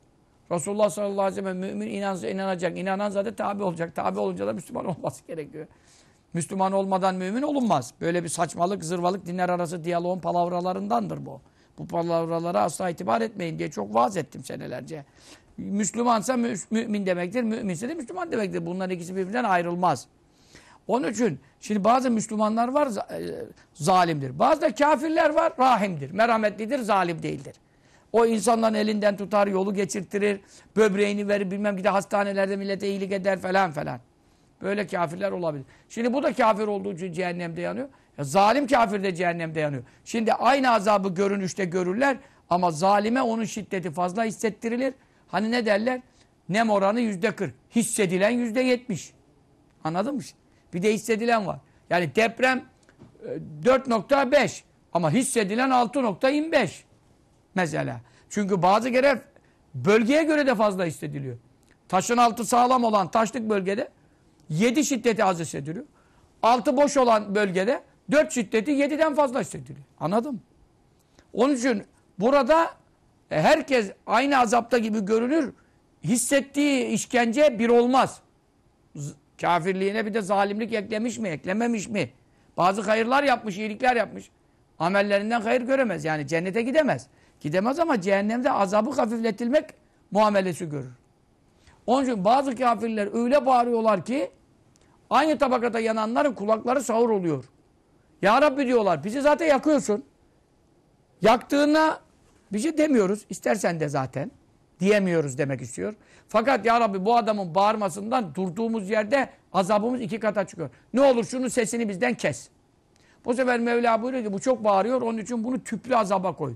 Resulullah sallallahu aleyhi ve sellem mümin inansa inanacak. İnanan zaten tabi olacak. Tabi olunca da Müslüman *laughs* olması gerekiyor. Müslüman olmadan mümin olunmaz. Böyle bir saçmalık, zırvalık, dinler arası diyaloğun palavralarındandır bu. Bu palavralara asla itibar etmeyin diye çok vaaz ettim senelerce. Müslümansa mü mümin demektir, müminse de Müslüman demektir. Bunların ikisi birbirinden ayrılmaz. Onun için şimdi bazı Müslümanlar var e, zalimdir. Bazı da kafirler var rahimdir, merhametlidir, zalim değildir. O insanların elinden tutar, yolu geçirtirir, böbreğini verir, bilmem gide hastanelerde millete iyilik eder falan falan. Böyle kafirler olabilir. Şimdi bu da kafir olduğu için cehennemde yanıyor. Zalim kafir de cehennemde yanıyor. Şimdi aynı azabı görünüşte görürler ama zalime onun şiddeti fazla hissettirilir. Hani ne derler? Nem oranı yüzde kırk. Hissedilen yüzde yetmiş. Anladın mı? Bir de hissedilen var. Yani deprem 4.5 e, ama hissedilen 6.25 mesela. Çünkü bazı kere bölgeye göre de fazla hissediliyor. Taşın altı sağlam olan taşlık bölgede 7 şiddeti az hissediliyor. Altı boş olan bölgede 4 şiddeti 7'den fazla hissediliyor. Anladın mı? Onun için burada e, herkes aynı azapta gibi görünür. Hissettiği işkence bir olmaz. Kafirliğine bir de zalimlik eklemiş mi, eklememiş mi? Bazı hayırlar yapmış, iyilikler yapmış. Amellerinden hayır göremez. Yani cennete gidemez. Gidemez ama cehennemde azabı hafifletilmek muamelesi görür. Onun için bazı kafirler öyle bağırıyorlar ki aynı tabakata yananların kulakları sağır oluyor. Ya Rabbi diyorlar bizi zaten yakıyorsun. Yaktığına bir şey demiyoruz. İstersen de zaten. Diyemiyoruz demek istiyor. Fakat ya Rabbi bu adamın bağırmasından durduğumuz yerde azabımız iki kata çıkıyor. Ne olur şunun sesini bizden kes. Bu sefer Mevla buyuruyor ki bu çok bağırıyor onun için bunu tüplü azaba koy.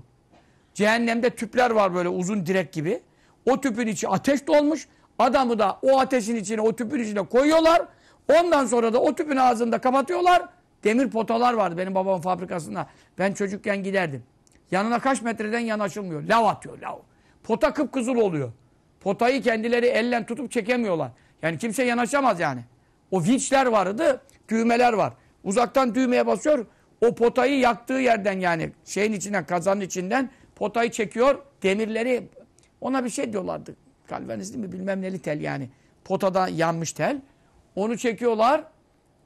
Cehennemde tüpler var böyle uzun direk gibi. O tüpün içi ateş dolmuş. Adamı da o ateşin içine, o tüpün içine koyuyorlar. Ondan sonra da o tüpün ağzında kapatıyorlar. Demir potalar vardı benim babamın fabrikasında. Ben çocukken giderdim. Yanına kaç metreden yanaşılmıyor. Lav atıyor, lav. Pota kıpkızıl oluyor. Potayı kendileri ellen tutup çekemiyorlar. Yani kimse yanaşamaz yani. O vinçler vardı, düğmeler var. Uzaktan düğmeye basıyor. O potayı yaktığı yerden yani şeyin içinden, kazanın içinden potayı çekiyor. Demirleri ona bir şey diyorlardı. Kalvenizli mi bilmem neli tel yani. Potada yanmış tel. Onu çekiyorlar.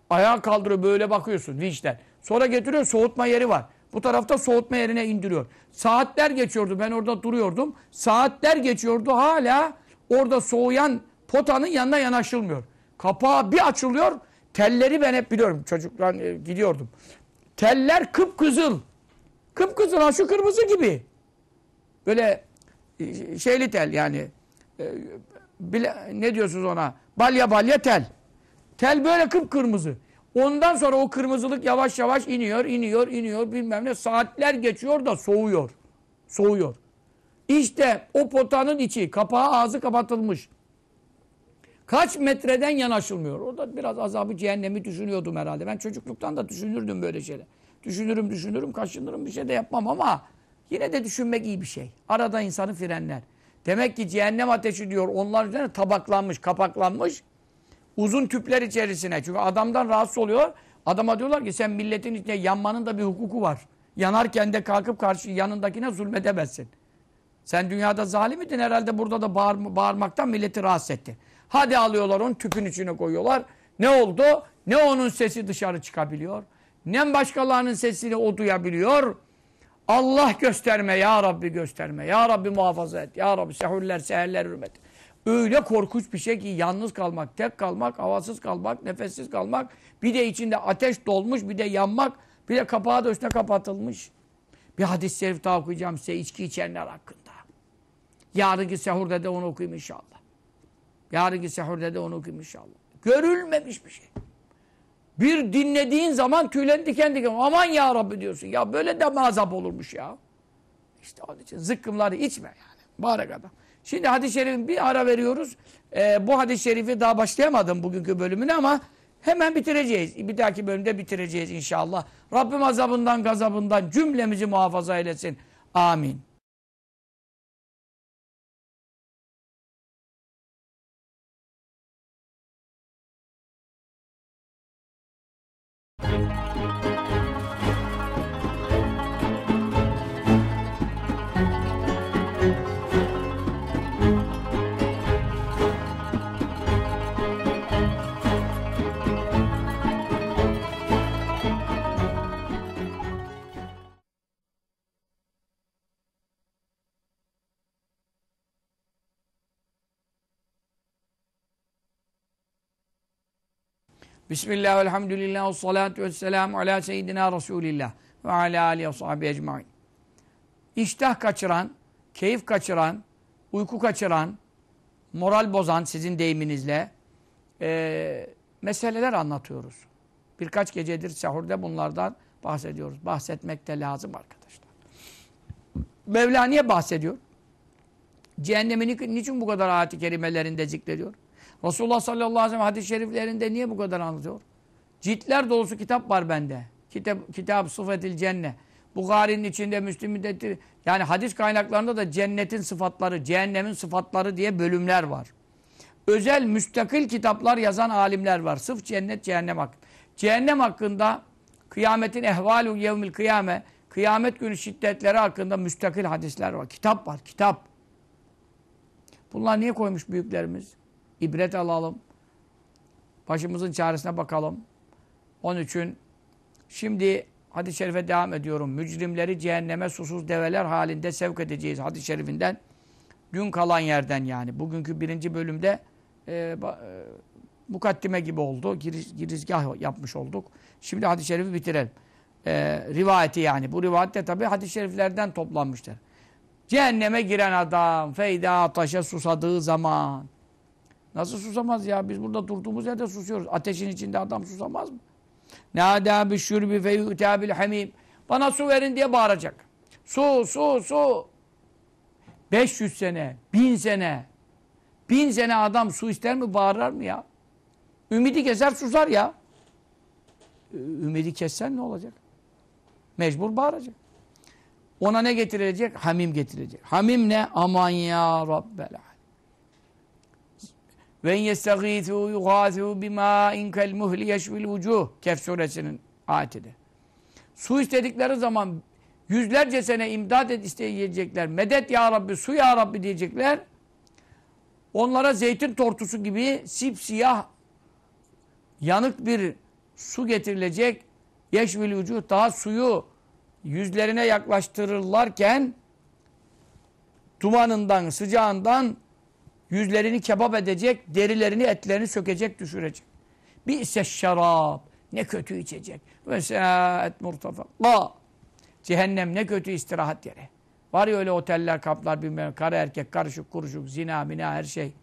Ayağa kaldırıyor böyle bakıyorsun vinçten. Sonra getiriyor soğutma yeri var. Bu tarafta soğutma yerine indiriyor. Saatler geçiyordu. Ben orada duruyordum. Saatler geçiyordu. Hala orada soğuyan potanın yanına yanaşılmıyor. Kapağı bir açılıyor. Telleri ben hep biliyorum. Çocuklar e, gidiyordum. Teller kıpkızıl. Kıpkızıl ha şu kırmızı gibi. Böyle e, şeyli tel yani. E, ne diyorsunuz ona? Balya balya tel. Tel böyle kıpkırmızı. Ondan sonra o kırmızılık yavaş yavaş iniyor, iniyor, iniyor bilmem ne. Saatler geçiyor da soğuyor. Soğuyor. İşte o potanın içi, kapağı ağzı kapatılmış. Kaç metreden yanaşılmıyor. Orada biraz azabı cehennemi düşünüyordum herhalde. Ben çocukluktan da düşünürdüm böyle şeyler. Düşünürüm düşünürüm kaşınırım bir şey de yapmam ama yine de düşünmek iyi bir şey. Arada insanı frenler. Demek ki cehennem ateşi diyor onlar üzerine tabaklanmış, kapaklanmış. Uzun tüpler içerisine. Çünkü adamdan rahatsız oluyor. Adama diyorlar ki sen milletin içinde yanmanın da bir hukuku var. Yanarken de kalkıp karşı yanındakine zulmedemezsin. Sen dünyada zalim idin herhalde burada da bağır, bağırmaktan milleti rahatsız etti. Hadi alıyorlar onu tüpün içine koyuyorlar. Ne oldu? Ne onun sesi dışarı çıkabiliyor. Ne başkalarının sesini o duyabiliyor. Allah gösterme ya Rabbi gösterme. Ya Rabbi muhafaza et. Ya Rabbi sehurler seherler hürmet. Öyle korkunç bir şey ki yalnız kalmak, tek kalmak, havasız kalmak, nefessiz kalmak. Bir de içinde ateş dolmuş, bir de yanmak, bir de kapağı da üstüne kapatılmış. Bir hadis-i şerif daha okuyacağım size içki içenler hakkında. Yarınki sehurda da onu okuyayım inşallah. Yarınki sehurda da onu okuyayım inşallah. Görülmemiş bir şey. Bir dinlediğin zaman tüylerin diken diken. Aman ya Rabbi diyorsun. Ya böyle de mazap olurmuş ya. İşte onun için zıkkımları içme yani. Mübarek adam. Şimdi hadis-i şerifin bir ara veriyoruz. Ee, bu hadis-i şerifi daha başlayamadım bugünkü bölümüne ama hemen bitireceğiz. Bir dahaki bölümde bitireceğiz inşallah. Rabbim azabından gazabından cümlemizi muhafaza eylesin. Amin. Bismillah, elhamdülillah, salatu ve selamu ala seyyidina Resulillah ve ala alihi ve sahibi ecmain. İştah kaçıran, keyif kaçıran, uyku kaçıran, moral bozan sizin deyiminizle e, meseleler anlatıyoruz. Birkaç gecedir sahurda bunlardan bahsediyoruz. Bahsetmek de lazım arkadaşlar. Mevla niye bahsediyor? Cehennemi niçin bu kadar ayet-i kerimelerinde zikrediyor? Resulullah sallallahu aleyhi ve sellem hadis-i şeriflerinde niye bu kadar anlatıyor? Ciltler dolusu kitap var bende. Kitap, kitap sıfetil cenne. Bukhari'nin içinde, Müslim'in de yani hadis kaynaklarında da cennetin sıfatları, cehennemin sıfatları diye bölümler var. Özel müstakil kitaplar yazan alimler var. Sıf cennet, cehennem hakkında. Cehennem hakkında kıyametin ehvalu yevmil kıyame, kıyamet günü şiddetleri hakkında müstakil hadisler var. Kitap var, kitap. Bunlar niye koymuş büyüklerimiz? İbret alalım. Başımızın çaresine bakalım. Onun için şimdi hadis-i şerife devam ediyorum. Mücrimleri cehenneme susuz develer halinde sevk edeceğiz hadis-i şerifinden. Dün kalan yerden yani. Bugünkü birinci bölümde e, e, mukaddime gibi oldu. Giriz, girizgah yapmış olduk. Şimdi hadis-i şerifi bitirelim. E, rivayeti yani. Bu rivayet de tabi hadis-i şeriflerden toplanmıştır. Cehenneme giren adam feyda taşa susadığı zaman Nasıl susamaz ya? Biz burada durduğumuz yerde susuyoruz. Ateşin içinde adam susamaz mı? Nâdâ bişşürbi fe yu'tâ hamim. Bana su verin diye bağıracak. Su, su, su. 500 sene, 1000 sene. 1000 sene adam su ister mi, bağırır mı ya? Ümidi keser, susar ya. Ümidi kessen ne olacak? Mecbur bağıracak. Ona ne getirilecek? Hamim getirilecek. Hamim ne? Aman ya Rabbel ve yestagîthû yugâthû bimâin kel muhli yeşvil vucuh. Kehf suresinin ayetidir. Su istedikleri zaman yüzlerce sene imdad et isteyecekler. Medet ya Rabbi, su ya Rabbi diyecekler. Onlara zeytin tortusu gibi sipsiyah yanık bir su getirilecek. Yeşvil vücuh daha suyu yüzlerine yaklaştırırlarken dumanından, sıcağından Yüzlerini kebap edecek, derilerini, etlerini sökecek, düşürecek. Bir ise şarap. Ne kötü içecek. Ve se'et murtafakla. Cehennem ne kötü istirahat yeri. Var ya öyle oteller, kaplar, bilmem karı erkek, karışık, kuruşuk, zina, mina her şey.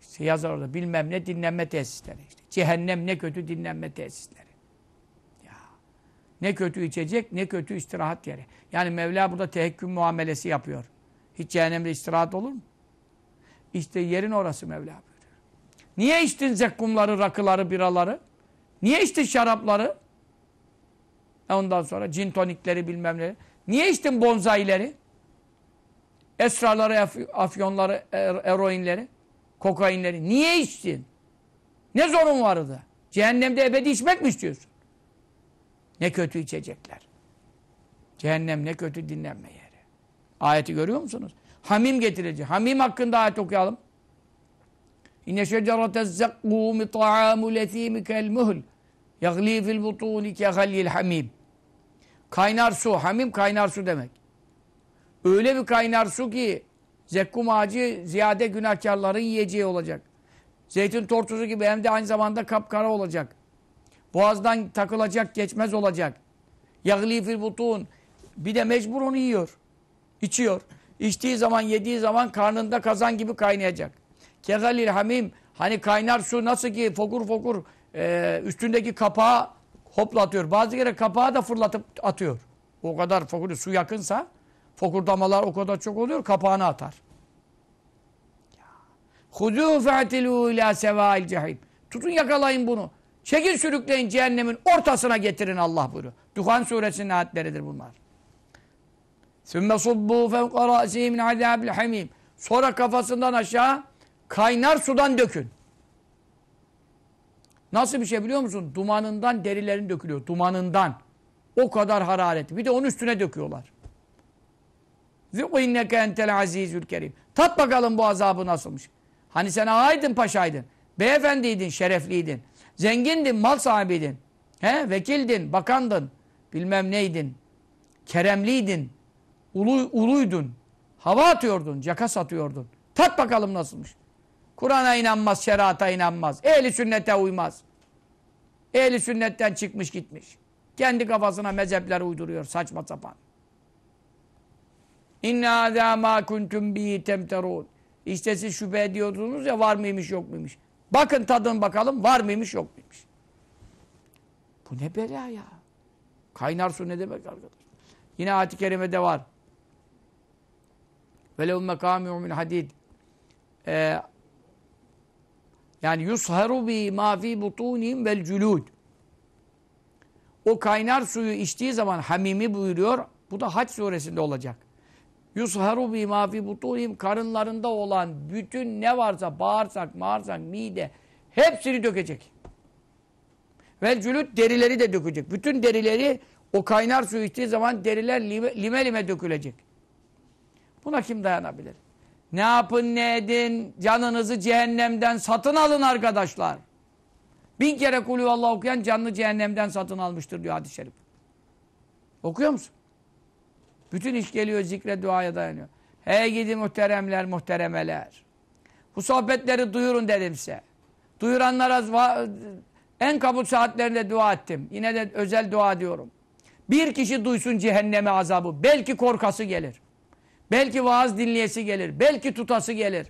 İşte yazar orada bilmem ne dinlenme tesisleri. İşte. Cehennem ne kötü dinlenme tesisleri. Ya. Ne kötü içecek, ne kötü istirahat yeri. Yani Mevla burada tehekküm muamelesi yapıyor. Hiç cehennemde istirahat olur mu? İşte yerin orası Mevla buyuruyor. Niye içtin zekkumları, rakıları, biraları? Niye içtin şarapları? E ondan sonra cin tonikleri bilmem ne. Niye içtin bonzaileri? Esrarları, af- afyonları, er- eroinleri, kokainleri. Niye içtin? Ne zorun vardı? Cehennemde ebedi içmek mi istiyorsun? Ne kötü içecekler. Cehennem ne kötü dinlenme yeri. Ayeti görüyor musunuz? Hamim getirecek. Hamim hakkında ayet okuyalım. İnne şecerete zekkûmi ta'âmu lethîmi kel muhl. Yaglî fil butûni ke hamim. Kaynar su. Hamim kaynar su demek. Öyle bir kaynar su ki zekkum ağacı ziyade günahkarların yiyeceği olacak. Zeytin tortusu gibi hem de aynı zamanda kapkara olacak. Boğazdan takılacak, geçmez olacak. Yagli fil butun. Bir de mecbur onu yiyor. İçiyor. İçtiği zaman, yediği zaman karnında kazan gibi kaynayacak. Kegalil hamim. Hani kaynar su nasıl ki fokur fokur e, üstündeki kapağı hoplatıyor. Bazı kere kapağı da fırlatıp atıyor. O kadar fokur, su yakınsa fokurdamalar o kadar çok oluyor kapağını atar. Hudû fe'tilû ilâ sevâil cehîm. Tutun yakalayın bunu. Çekin sürükleyin cehennemin ortasına getirin Allah buyuruyor. Duhan suresinin ayetleridir bunlar. Sümme subbu fevka râsihi min azâbil hamim. Sonra kafasından aşağı kaynar sudan dökün. Nasıl bir şey biliyor musun? Dumanından derilerin dökülüyor. Dumanından. O kadar hararet. Bir de onun üstüne döküyorlar. inneke entel azizül kerim. Tat bakalım bu azabı nasılmış. Hani sen ağaydın paşaydın. Beyefendiydin, şerefliydin. Zengindin, mal sahibiydin. He? Vekildin, bakandın. Bilmem neydin. Keremliydin. Ulu, uluydun. Hava atıyordun, caka satıyordun. Tat bakalım nasılmış. Kur'an'a inanmaz, şerata inanmaz. Ehli sünnete uymaz. Ehli sünnetten çıkmış gitmiş. Kendi kafasına mezhepler uyduruyor saçma sapan. İnna zâ mâ kuntum bihi temterûn. İşte siz şüphe ediyordunuz ya var mıymış yok muymuş. Bakın tadın bakalım var mıymış yok muymuş. Bu ne bela ya. Kaynar su ne demek arkadaş. Yine ayet-i kerimede var. Velev mekâmi'u min hadid. Ee, yani yusharu bi ma fi butunihim vel culud. O kaynar suyu içtiği zaman hamimi buyuruyor. Bu da Hac suresinde olacak. Yusharu bi ma fi butunihim karınlarında olan bütün ne varsa bağırsak, mağırsak, mide hepsini dökecek. Vel cülüt derileri de dökecek. Bütün derileri o kaynar suyu içtiği zaman deriler lime lime, lime dökülecek. Buna kim dayanabilir? Ne yapın ne edin canınızı cehennemden satın alın arkadaşlar. Bin kere kulü Allah okuyan canını cehennemden satın almıştır diyor hadis-i şerif. Okuyor musun? Bütün iş geliyor zikre duaya dayanıyor. Hey gidi muhteremler muhteremeler. Bu sohbetleri duyurun dedim size. Duyuranlara en kabul saatlerinde dua ettim. Yine de özel dua diyorum. Bir kişi duysun cehenneme azabı. Belki korkası gelir. Belki vaaz dinleyesi gelir. Belki tutası gelir.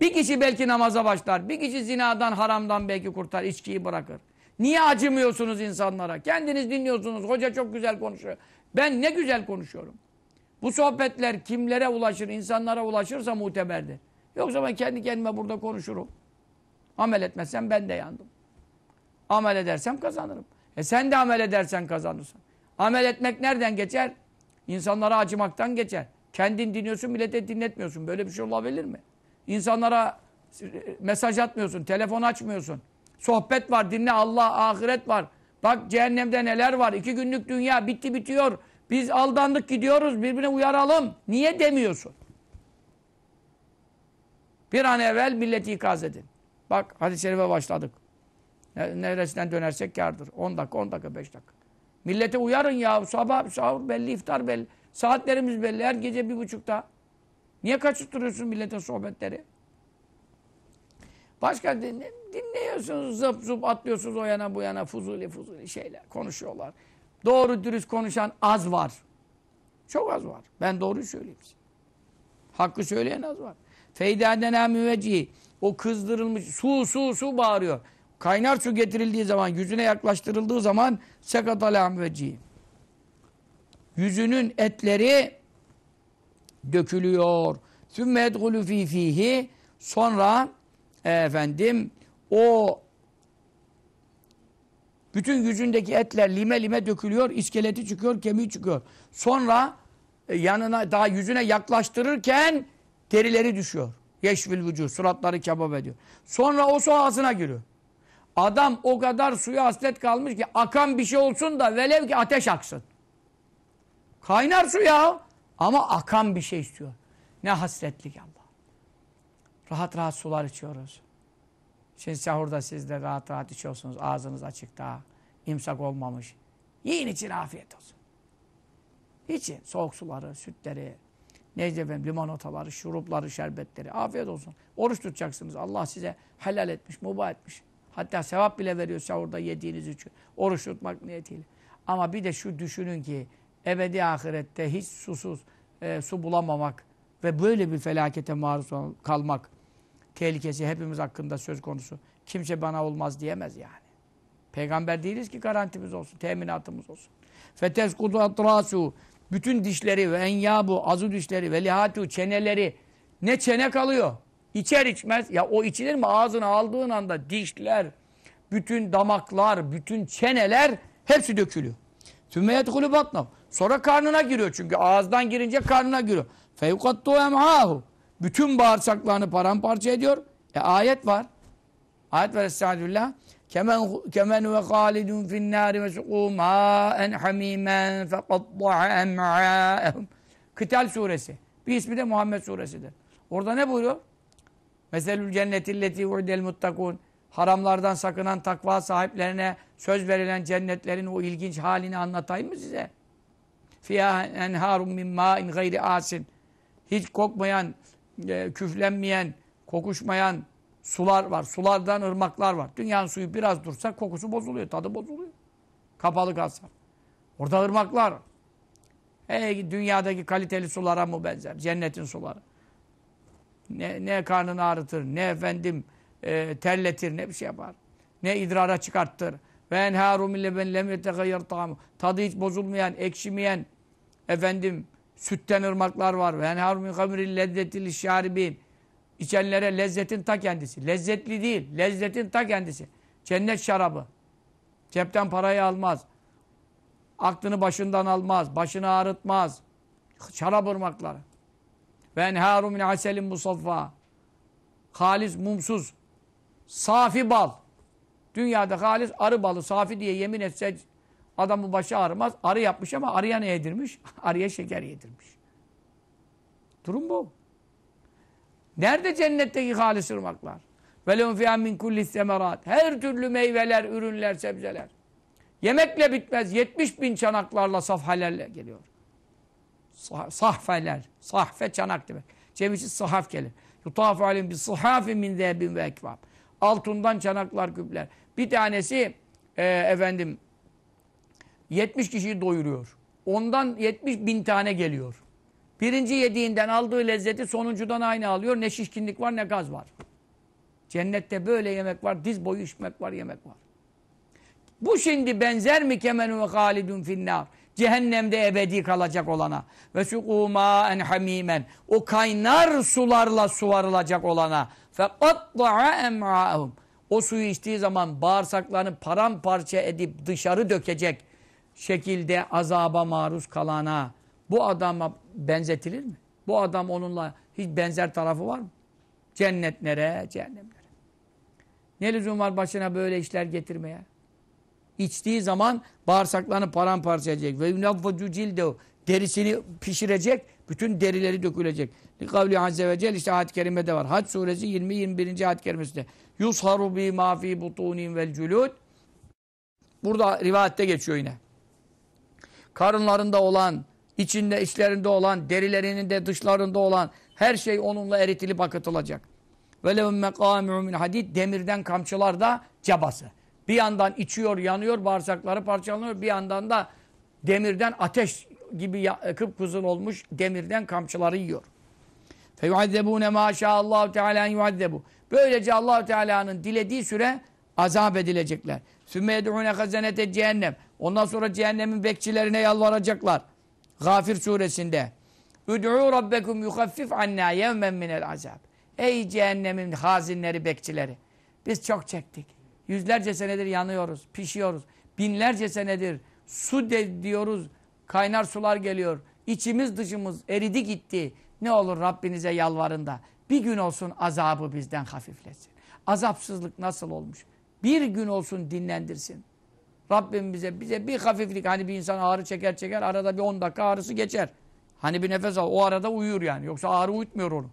Bir kişi belki namaza başlar. Bir kişi zinadan, haramdan belki kurtar. içkiyi bırakır. Niye acımıyorsunuz insanlara? Kendiniz dinliyorsunuz. Hoca çok güzel konuşuyor. Ben ne güzel konuşuyorum. Bu sohbetler kimlere ulaşır, insanlara ulaşırsa muteberdir. Yoksa ben kendi kendime burada konuşurum. Amel etmezsem ben de yandım. Amel edersem kazanırım. E sen de amel edersen kazanırsın. Amel etmek nereden geçer? İnsanlara acımaktan geçer. Kendin dinliyorsun, millete dinletmiyorsun. Böyle bir şey olabilir mi? İnsanlara mesaj atmıyorsun, telefon açmıyorsun. Sohbet var, dinle Allah, ahiret var. Bak cehennemde neler var. İki günlük dünya bitti bitiyor. Biz aldandık gidiyoruz, birbirine uyaralım. Niye demiyorsun? Bir an evvel milleti ikaz edin. Bak hadis-i şerife başladık. Neresinden dönersek kardır. 10 dakika, 10 dakika, 5 dakika. Millete uyarın ya. Sabah, sahur belli, iftar belli. Saatlerimiz belli. Her gece bir buçukta. Niye kaçırtıyorsun millete sohbetleri? Başka dinle, dinliyorsunuz. Zıp zıp atlıyorsunuz o yana bu yana. Fuzuli fuzuli şeyler konuşuyorlar. Doğru dürüst konuşan az var. Çok az var. Ben doğruyu söyleyeyim size. Hakkı söyleyen az var. Feydâdenâ müvecci. O kızdırılmış su su su bağırıyor. Kaynar su getirildiği zaman, yüzüne yaklaştırıldığı zaman sekatalâ müvecci. Yüzünün etleri dökülüyor. Sümme edgulü fî fîhi. Sonra efendim o bütün yüzündeki etler lime lime dökülüyor, iskeleti çıkıyor, kemiği çıkıyor. Sonra e, yanına daha yüzüne yaklaştırırken derileri düşüyor. Yeşvil vücuh, suratları kebap ediyor. Sonra o su ağzına giriyor. Adam o kadar suya hasret kalmış ki akan bir şey olsun da velev ki ateş aksın. Kaynar su ya. Ama akan bir şey istiyor. Ne hasretlik Allah. Rahat rahat sular içiyoruz. Şimdi sahurda siz de rahat rahat içiyorsunuz. Ağzınız açık daha. imsak olmamış. Yiyin için afiyet olsun. İçin. Soğuk suları, sütleri, neyse efendim limonataları, şurupları, şerbetleri. Afiyet olsun. Oruç tutacaksınız. Allah size helal etmiş, mubah etmiş. Hatta sevap bile veriyor sahurda yediğiniz için. Oruç tutmak niyetiyle. Ama bir de şu düşünün ki ebedi ahirette hiç susuz e, su bulamamak ve böyle bir felakete maruz kalmak tehlikesi hepimiz hakkında söz konusu. Kimse bana olmaz diyemez yani. Peygamber değiliz ki garantimiz olsun, teminatımız olsun. Fetezkudu atrasu bütün dişleri ve enyabu, azu dişleri ve lihatu, çeneleri ne çene kalıyor? İçer içmez. Ya o içilir mi? Ağzına aldığın anda dişler, bütün damaklar, bütün çeneler hepsi dökülüyor. Sümme yedhulü batnav. Sonra karnına giriyor çünkü ağızdan girince karnına giriyor. Fevkattu em'ahu. Bütün bağırsaklarını paramparça ediyor. E ayet var. Ayet var Estağfirullah. Kemen kemen ve halidun fin nari ve suqu ma'en hamimen feqatta'a em'a'ehum. Kıtal suresi. Bir ismi de Muhammed suresidir. Orada ne buyuruyor? Meselül cennetilleti u'del muttakun. Haramlardan sakınan takva sahiplerine söz verilen cennetlerin o ilginç halini anlatayım mı size? Fiyâ enhârum min mâin gayri asin. Hiç kokmayan, e, küflenmeyen, kokuşmayan sular var. Sulardan ırmaklar var. Dünyanın suyu biraz dursa kokusu bozuluyor, tadı bozuluyor. Kapalı kalsa. Orada ırmaklar. Hey, dünyadaki kaliteli sulara mı benzer? Cennetin suları. Ne, ne karnını ağrıtır, ne efendim e, terletir, ne bir şey yapar. Ne idrara çıkarttır. Ve enhâru min leben lem yetegayyar ta'amu. Tadı hiç bozulmayan, ekşimeyen efendim sütten ırmaklar var. Ve enhâru min hamril lezzetil şaribin. İçenlere lezzetin ta kendisi. Lezzetli değil, lezzetin ta kendisi. Cennet şarabı. Cepten parayı almaz. Aklını başından almaz. Başını ağrıtmaz. Şarap ırmakları. Ve enhâru min aselin musaffa. Halis, mumsuz. Safi bal. Dünyada halis arı balı safi diye yemin etse adamın başı ağrımaz. Arı yapmış ama arıya ne yedirmiş? *laughs* Arıya şeker yedirmiş. Durum bu. Nerede cennetteki halis ırmaklar? Velehum fiyâ min kulli semerat. Her türlü meyveler, ürünler, sebzeler. Yemekle bitmez. 70 bin çanaklarla, safhalerle geliyor. Sah sahfeler. Sahfe çanak demek. Cemisi sahaf gelir. Yutâfü alim bi sahâfi min zâbin ve ekvâb. Altından çanaklar, küpler. Bir tanesi e, efendim 70 kişiyi doyuruyor. Ondan 70 bin tane geliyor. Birinci yediğinden aldığı lezzeti sonuncudan aynı alıyor. Ne şişkinlik var ne gaz var. Cennette böyle yemek var. Diz boyu içmek var, yemek var. Bu şimdi benzer mi kemenu ve halidun finnar? Cehennemde ebedi kalacak olana. Ve sukûmâ en hamîmen. O kaynar sularla suvarılacak olana. Fekatta'a em'âhum. O suyu içtiği zaman bağırsaklarını paramparça edip dışarı dökecek şekilde azaba maruz kalana. Bu adama benzetilir mi? Bu adam onunla hiç benzer tarafı var mı? Cennet nere? Cehennemlere. Ne lüzum var başına böyle işler getirmeye? İçtiği zaman bağırsaklarını paramparça edecek. Ve yunavvacu cildehu. Derisini pişirecek. Bütün derileri dökülecek. Likavli azze ve celle işte ayet-i kerimede var. Hac suresi 20-21. ayet-i kerimesinde. Yusharu bi ma fi butunin vel culud. Burada rivayette geçiyor yine. Karınlarında olan, içinde, içlerinde olan, derilerinin de dışlarında olan her şey onunla eritilip akıtılacak. Ve lehum mekâmi'u min hadid. Demirden kamçılar da cabası. Bir yandan içiyor, yanıyor, bağırsakları parçalanıyor. Bir yandan da demirden ateş gibi e, kıpkızıl olmuş demirden kamçıları yiyor. Feyuazzebune maşallah Teala yuazzebu. Böylece Allah Teala'nın dilediği süre azap edilecekler. Sümme yed'une hazenete cehennem. Ondan sonra cehennemin bekçilerine yalvaracaklar. Gafir suresinde. Üd'u rabbekum yuhaffif anna yevmen minel azab. Ey cehennemin hazinleri, bekçileri. Biz çok çektik. Yüzlerce senedir yanıyoruz, pişiyoruz. Binlerce senedir su de diyoruz, kaynar sular geliyor. İçimiz dışımız eridi gitti. Ne olur Rabbinize yalvarın da bir gün olsun azabı bizden hafifletsin. Azapsızlık nasıl olmuş? Bir gün olsun dinlendirsin. Rabbim bize bize bir hafiflik hani bir insan ağrı çeker çeker arada bir 10 dakika ağrısı geçer. Hani bir nefes al o arada uyur yani. Yoksa ağrı uyutmuyor onu.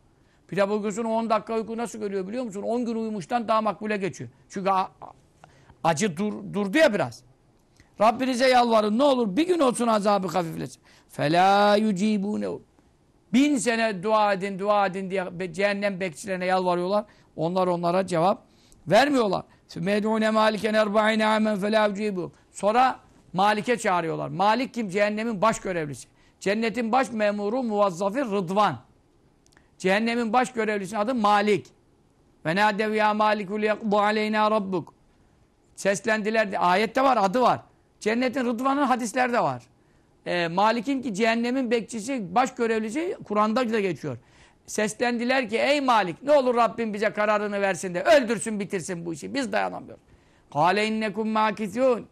Bir de 10 dakika uyku nasıl görüyor biliyor musun? 10 gün uyumuştan daha makbule geçiyor. Çünkü acı dur, durdu ya biraz. Rabbinize yalvarın ne olur bir gün olsun azabı hafiflesin. Fela yucibune. Bin sene dua edin dua edin diye cehennem bekçilerine yalvarıyorlar. Onlar onlara cevap vermiyorlar. Med'une maliken erba'ine amen fela yucibu. Sonra Malik'e çağırıyorlar. Malik kim? Cehennemin baş görevlisi. Cennetin baş memuru muvazzafı Rıdvan. Cehennemin baş görevlisinin adı Malik. Ve nâdev ya malikul yakbu aleyna rabbuk. Seslendiler. Ayette var, adı var. Cennetin Rıdvan'ın hadislerde var. Ee, Malik'in ki cehennemin bekçisi, baş görevlisi Kur'an'da da geçiyor. Seslendiler ki ey Malik ne olur Rabbim bize kararını versin de öldürsün bitirsin bu işi. Biz dayanamıyoruz. Kale innekum makithun.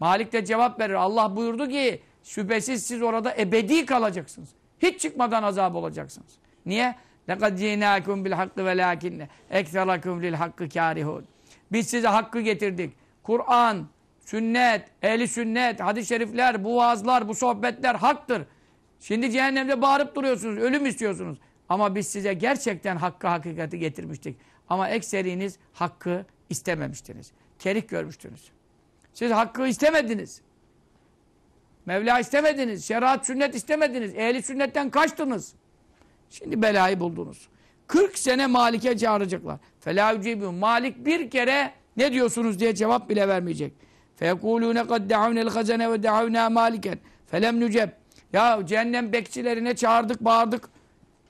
Malik de cevap verir. Allah buyurdu ki şüphesiz siz orada ebedi kalacaksınız. Hiç çıkmadan azap olacaksınız. Niye? لَقَدْ جِينَاكُمْ بِالْحَقِّ وَلَاكِنَّ اَكْثَرَكُمْ لِلْحَقِّ كَارِهُونَ Biz size hakkı getirdik. Kur'an, sünnet, ehli sünnet, hadis-i şerifler, bu vaazlar, bu sohbetler haktır. Şimdi cehennemde bağırıp duruyorsunuz, ölüm istiyorsunuz. Ama biz size gerçekten hakkı, hakikati getirmiştik. Ama ekseriniz hakkı istememiştiniz. Kerik görmüştünüz. Siz hakkı istemediniz. Mevla istemediniz. Şeriat, sünnet istemediniz. Ehli sünnetten kaçtınız. Şimdi belayı buldunuz. 40 sene Malik'e çağıracaklar. Fela. Malik bir kere ne diyorsunuz diye cevap bile vermeyecek. Fekulûne kad de'avnel hazene ve de'avnâ maliken. Felem nüceb. Ya cehennem bekçilerine çağırdık, bağırdık.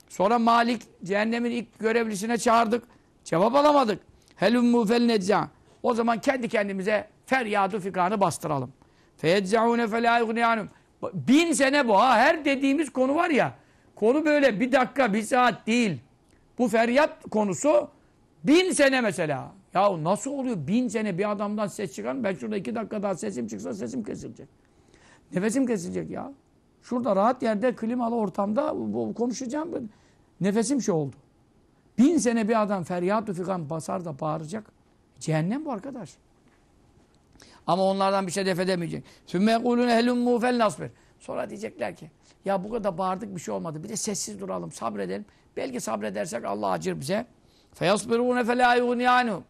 Sonra Malik cehennemin ilk görevlisine çağırdık. Cevap alamadık. Helummu felnecca. O zaman kendi kendimize feryadu fikanı bastıralım. Feyeccaune felâ yugniyânum. Bin sene bu ha. Her dediğimiz konu var ya. Konu böyle bir dakika, bir saat değil. Bu feryat konusu bin sene mesela. Ya nasıl oluyor bin sene bir adamdan ses çıkan? Ben şurada iki dakika daha sesim çıksa sesim kesilecek. Nefesim kesilecek ya. Şurada rahat yerde klimalı ortamda konuşacağım. Nefesim şey oldu. Bin sene bir adam feryat figan basar da bağıracak. Cehennem bu arkadaş. Ama onlardan bir şey def edemeyecek. Sümme yekulune helummu fel nasbir. Sonra diyecekler ki ya bu kadar bağırdık bir şey olmadı. Bir de sessiz duralım, sabredelim. Belki sabredersek Allah acır bize. Feyasbirûne felâ yugniyânûm.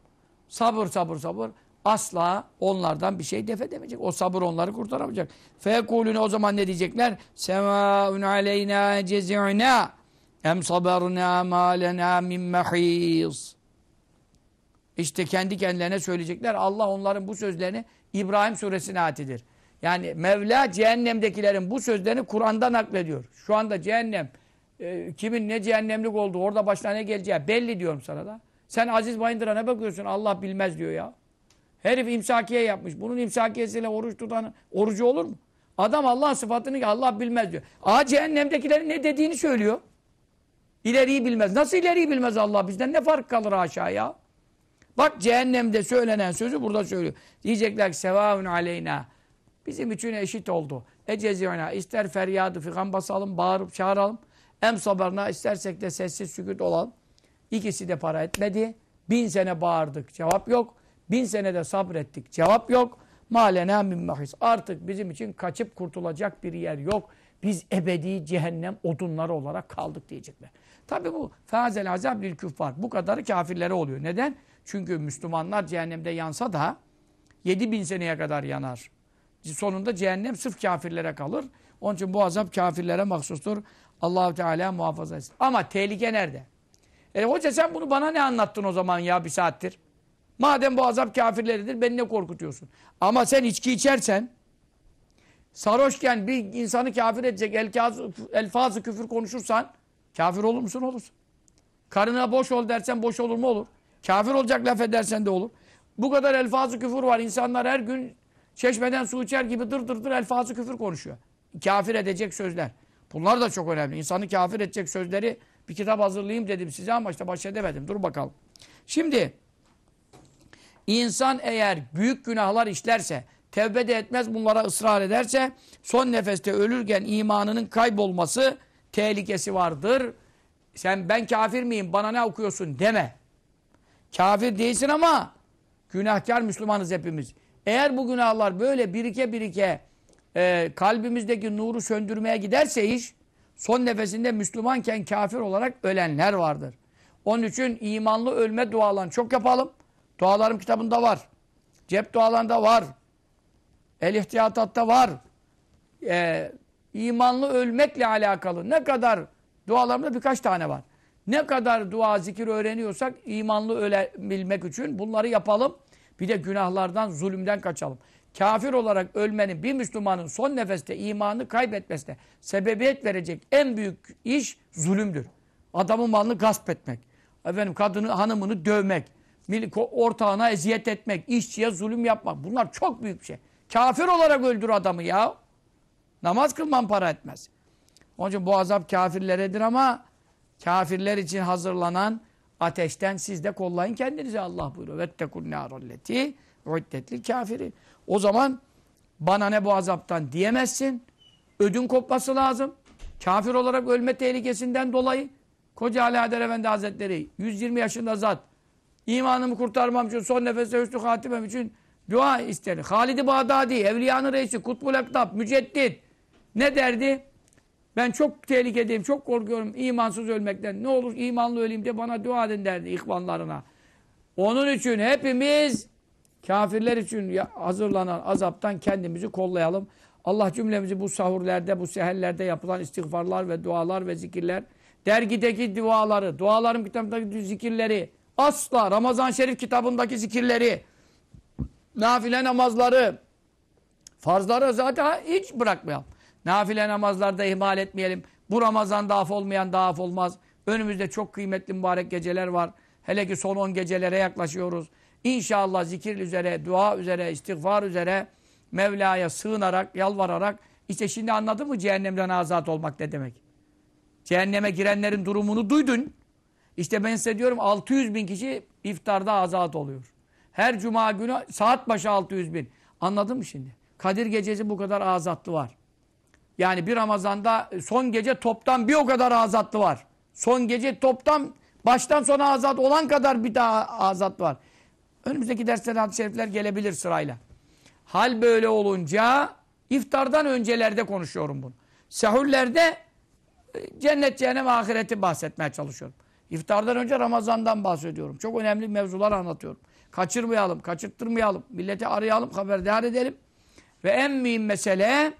Sabır, sabır, sabır. Asla onlardan bir şey def edemeyecek. O sabır onları kurtaramayacak. Feyekulüne o zaman ne diyecekler? Semâun aleyna cezi'nâ em sabarnâ mâlenâ min mehîz. İşte kendi kendilerine söyleyecekler. Allah onların bu sözlerini İbrahim suresine atidir. Yani Mevla cehennemdekilerin bu sözlerini Kur'an'da naklediyor. Şu anda cehennem e, kimin ne cehennemlik olduğu, orada başına ne geleceği belli diyorum sana da. Sen Aziz Bayındır'a ne bakıyorsun? Allah bilmez diyor ya. Herif imsakiye yapmış. Bunun imsakiyesiyle oruç tutan orucu olur mu? Adam Allah sıfatını Allah bilmez diyor. Aa cehennemdekilerin ne dediğini söylüyor. İleriyi bilmez. Nasıl ileriyi bilmez Allah? Bizden ne fark kalır aşağıya? Bak cehennemde söylenen sözü burada söylüyor. Diyecekler ki sevaun aleyna. Bizim için eşit oldu. Eceziyona ister feryadı figan basalım, bağırıp çağıralım. Em sabarna istersek de sessiz sükut olalım. İkisi de para etmedi. Bin sene bağırdık. Cevap yok. Bin sene de sabrettik. Cevap yok. Malena min mahis. Artık bizim için kaçıp kurtulacak bir yer yok. Biz ebedi cehennem odunları olarak kaldık diyecekler. Tabi bu fazel azab lil küffar. Bu kadarı kafirlere oluyor. Neden? Çünkü Müslümanlar cehennemde yansa da 7000 seneye kadar yanar. Sonunda cehennem sırf kafirlere kalır. Onun için bu azap kafirlere mahsustur. Allahu Teala muhafaza etsin. Ama tehlike nerede? E hoca sen bunu bana ne anlattın o zaman ya bir saattir? Madem bu azap kafirleridir beni ne korkutuyorsun? Ama sen içki içersen sarhoşken bir insanı kafir edecek elfazı, elfazı küfür konuşursan kafir olur musun? Olursun. Karına boş ol dersen boş olur mu? Olur. Kafir olacak laf edersen de olur. Bu kadar elfazı küfür var. İnsanlar her gün çeşmeden su içer gibi dır dır dır elfazı küfür konuşuyor. Kafir edecek sözler. Bunlar da çok önemli. İnsanı kafir edecek sözleri Bir kitap hazırlayayım dedim size ama işte baş edemedim. Dur bakalım. Şimdi insan eğer büyük günahlar işlerse, tevbe de etmez bunlara ısrar ederse son nefeste ölürken imanının kaybolması tehlikesi vardır. Sen ben kafir miyim bana ne okuyorsun deme. Kafir değilsin ama günahkar Müslümanız hepimiz. Eğer bu günahlar böyle birike birike e, kalbimizdeki nuru söndürmeye giderse iş son nefesinde Müslümanken kafir olarak ölenler vardır. Onun için imanlı ölme dualarını çok yapalım. Dualarım kitabında var. Cep dualarında var. El ihtiyatatta var. Ee, imanlı ölmekle alakalı ne kadar dualarımda birkaç tane var. Ne kadar dua, zikir öğreniyorsak imanlı ölebilmek için bunları yapalım. Bir de günahlardan, zulümden kaçalım. Kafir olarak ölmenin bir Müslümanın son nefeste imanı kaybetmesine sebebiyet verecek en büyük iş zulümdür. Adamın malını gasp etmek. Efendim kadını, hanımını dövmek. Ortağına eziyet etmek. işçiye zulüm yapmak. Bunlar çok büyük bir şey. Kafir olarak öldür adamı ya. Namaz kılman para etmez. Onun için bu azap kafirleredir ama kafirler için hazırlanan ateşten siz de kollayın kendinizi Allah buyuruyor. Vettekun nâralleti uiddetlil kafiri. O zaman bana ne bu azaptan diyemezsin. Ödün kopması lazım. Kafir olarak ölme tehlikesinden dolayı Koca Ali Haydar Efendi Hazretleri 120 yaşında zat imanımı kurtarmam için son nefeste hüsnü hatimem için dua ister. Halid-i Bağdadi, Evliyanın reisi, Kutbul Ektab, Müceddit ne derdi? Ben çok tehlikedeyim, çok korkuyorum imansız ölmekten. Ne olur imanlı öleyim de bana dua edin derdi ihvanlarına. Onun için hepimiz kafirler için hazırlanan azaptan kendimizi kollayalım. Allah cümlemizi bu sahurlerde, bu seherlerde yapılan istiğfarlar ve dualar ve zikirler, dergideki duaları, dualarım kitabındaki zikirleri, asla Ramazan Şerif kitabındaki zikirleri, nafile namazları, farzları zaten hiç bırakmayalım. Nafile namazlarda ihmal etmeyelim. Bu Ramazan'da af olmayan da olmaz. Önümüzde çok kıymetli mübarek geceler var. Hele ki son 10 gecelere yaklaşıyoruz. İnşallah zikir üzere, dua üzere, istiğfar üzere Mevla'ya sığınarak, yalvararak işte şimdi anladın mı cehennemden azat olmak ne demek? Cehenneme girenlerin durumunu duydun. İşte ben size diyorum 600 bin kişi iftarda azat oluyor. Her cuma günü saat başı 600 bin. Anladın mı şimdi? Kadir gecesi bu kadar azatlı var. Yani bir Ramazan'da son gece toptan bir o kadar azatlı var. Son gece toptan baştan sona azat olan kadar bir daha azat var. Önümüzdeki derslerde hadis-i şerifler gelebilir sırayla. Hal böyle olunca iftardan öncelerde konuşuyorum bunu. Sehurlerde e, cennet, cehennem, ahireti bahsetmeye çalışıyorum. İftardan önce Ramazan'dan bahsediyorum. Çok önemli mevzular anlatıyorum. Kaçırmayalım, kaçırttırmayalım. Milleti arayalım, haberdar edelim. Ve en mühim mesele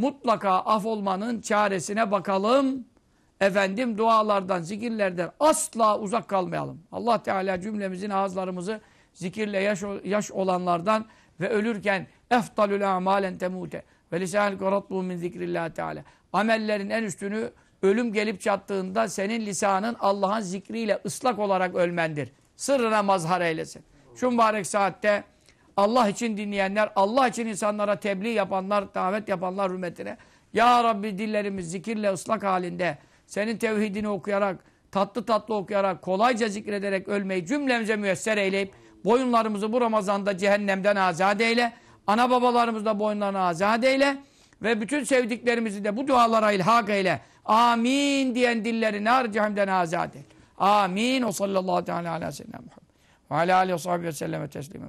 mutlaka af olmanın çaresine bakalım. Efendim dualardan, zikirlerden asla uzak kalmayalım. Allah Teala cümlemizin ağızlarımızı zikirle yaş, yaş olanlardan ve ölürken eftalül amalen temute ve lisanil garatlu min zikrillah Teala. Amellerin en üstünü ölüm gelip çattığında senin lisanın Allah'ın zikriyle ıslak olarak ölmendir. Sırrına mazhar eylesin. Şu mübarek saatte Allah için dinleyenler, Allah için insanlara tebliğ yapanlar, davet yapanlar hürmetine. Ya Rabbi dillerimiz zikirle ıslak halinde, senin tevhidini okuyarak, tatlı tatlı okuyarak, kolayca zikrederek ölmeyi cümlemize müyesser eyleyip, boyunlarımızı bu Ramazan'da cehennemden azat eyle, ana babalarımızı da boyunlarına azat eyle ve bütün sevdiklerimizi de bu dualara ilhak eyle. Amin diyen dilleri nar cehennemden azat eyle. Amin. O sallallahu ala seyyidina Muhammed. Ve ala aleyhi ve sahibi ve teslimen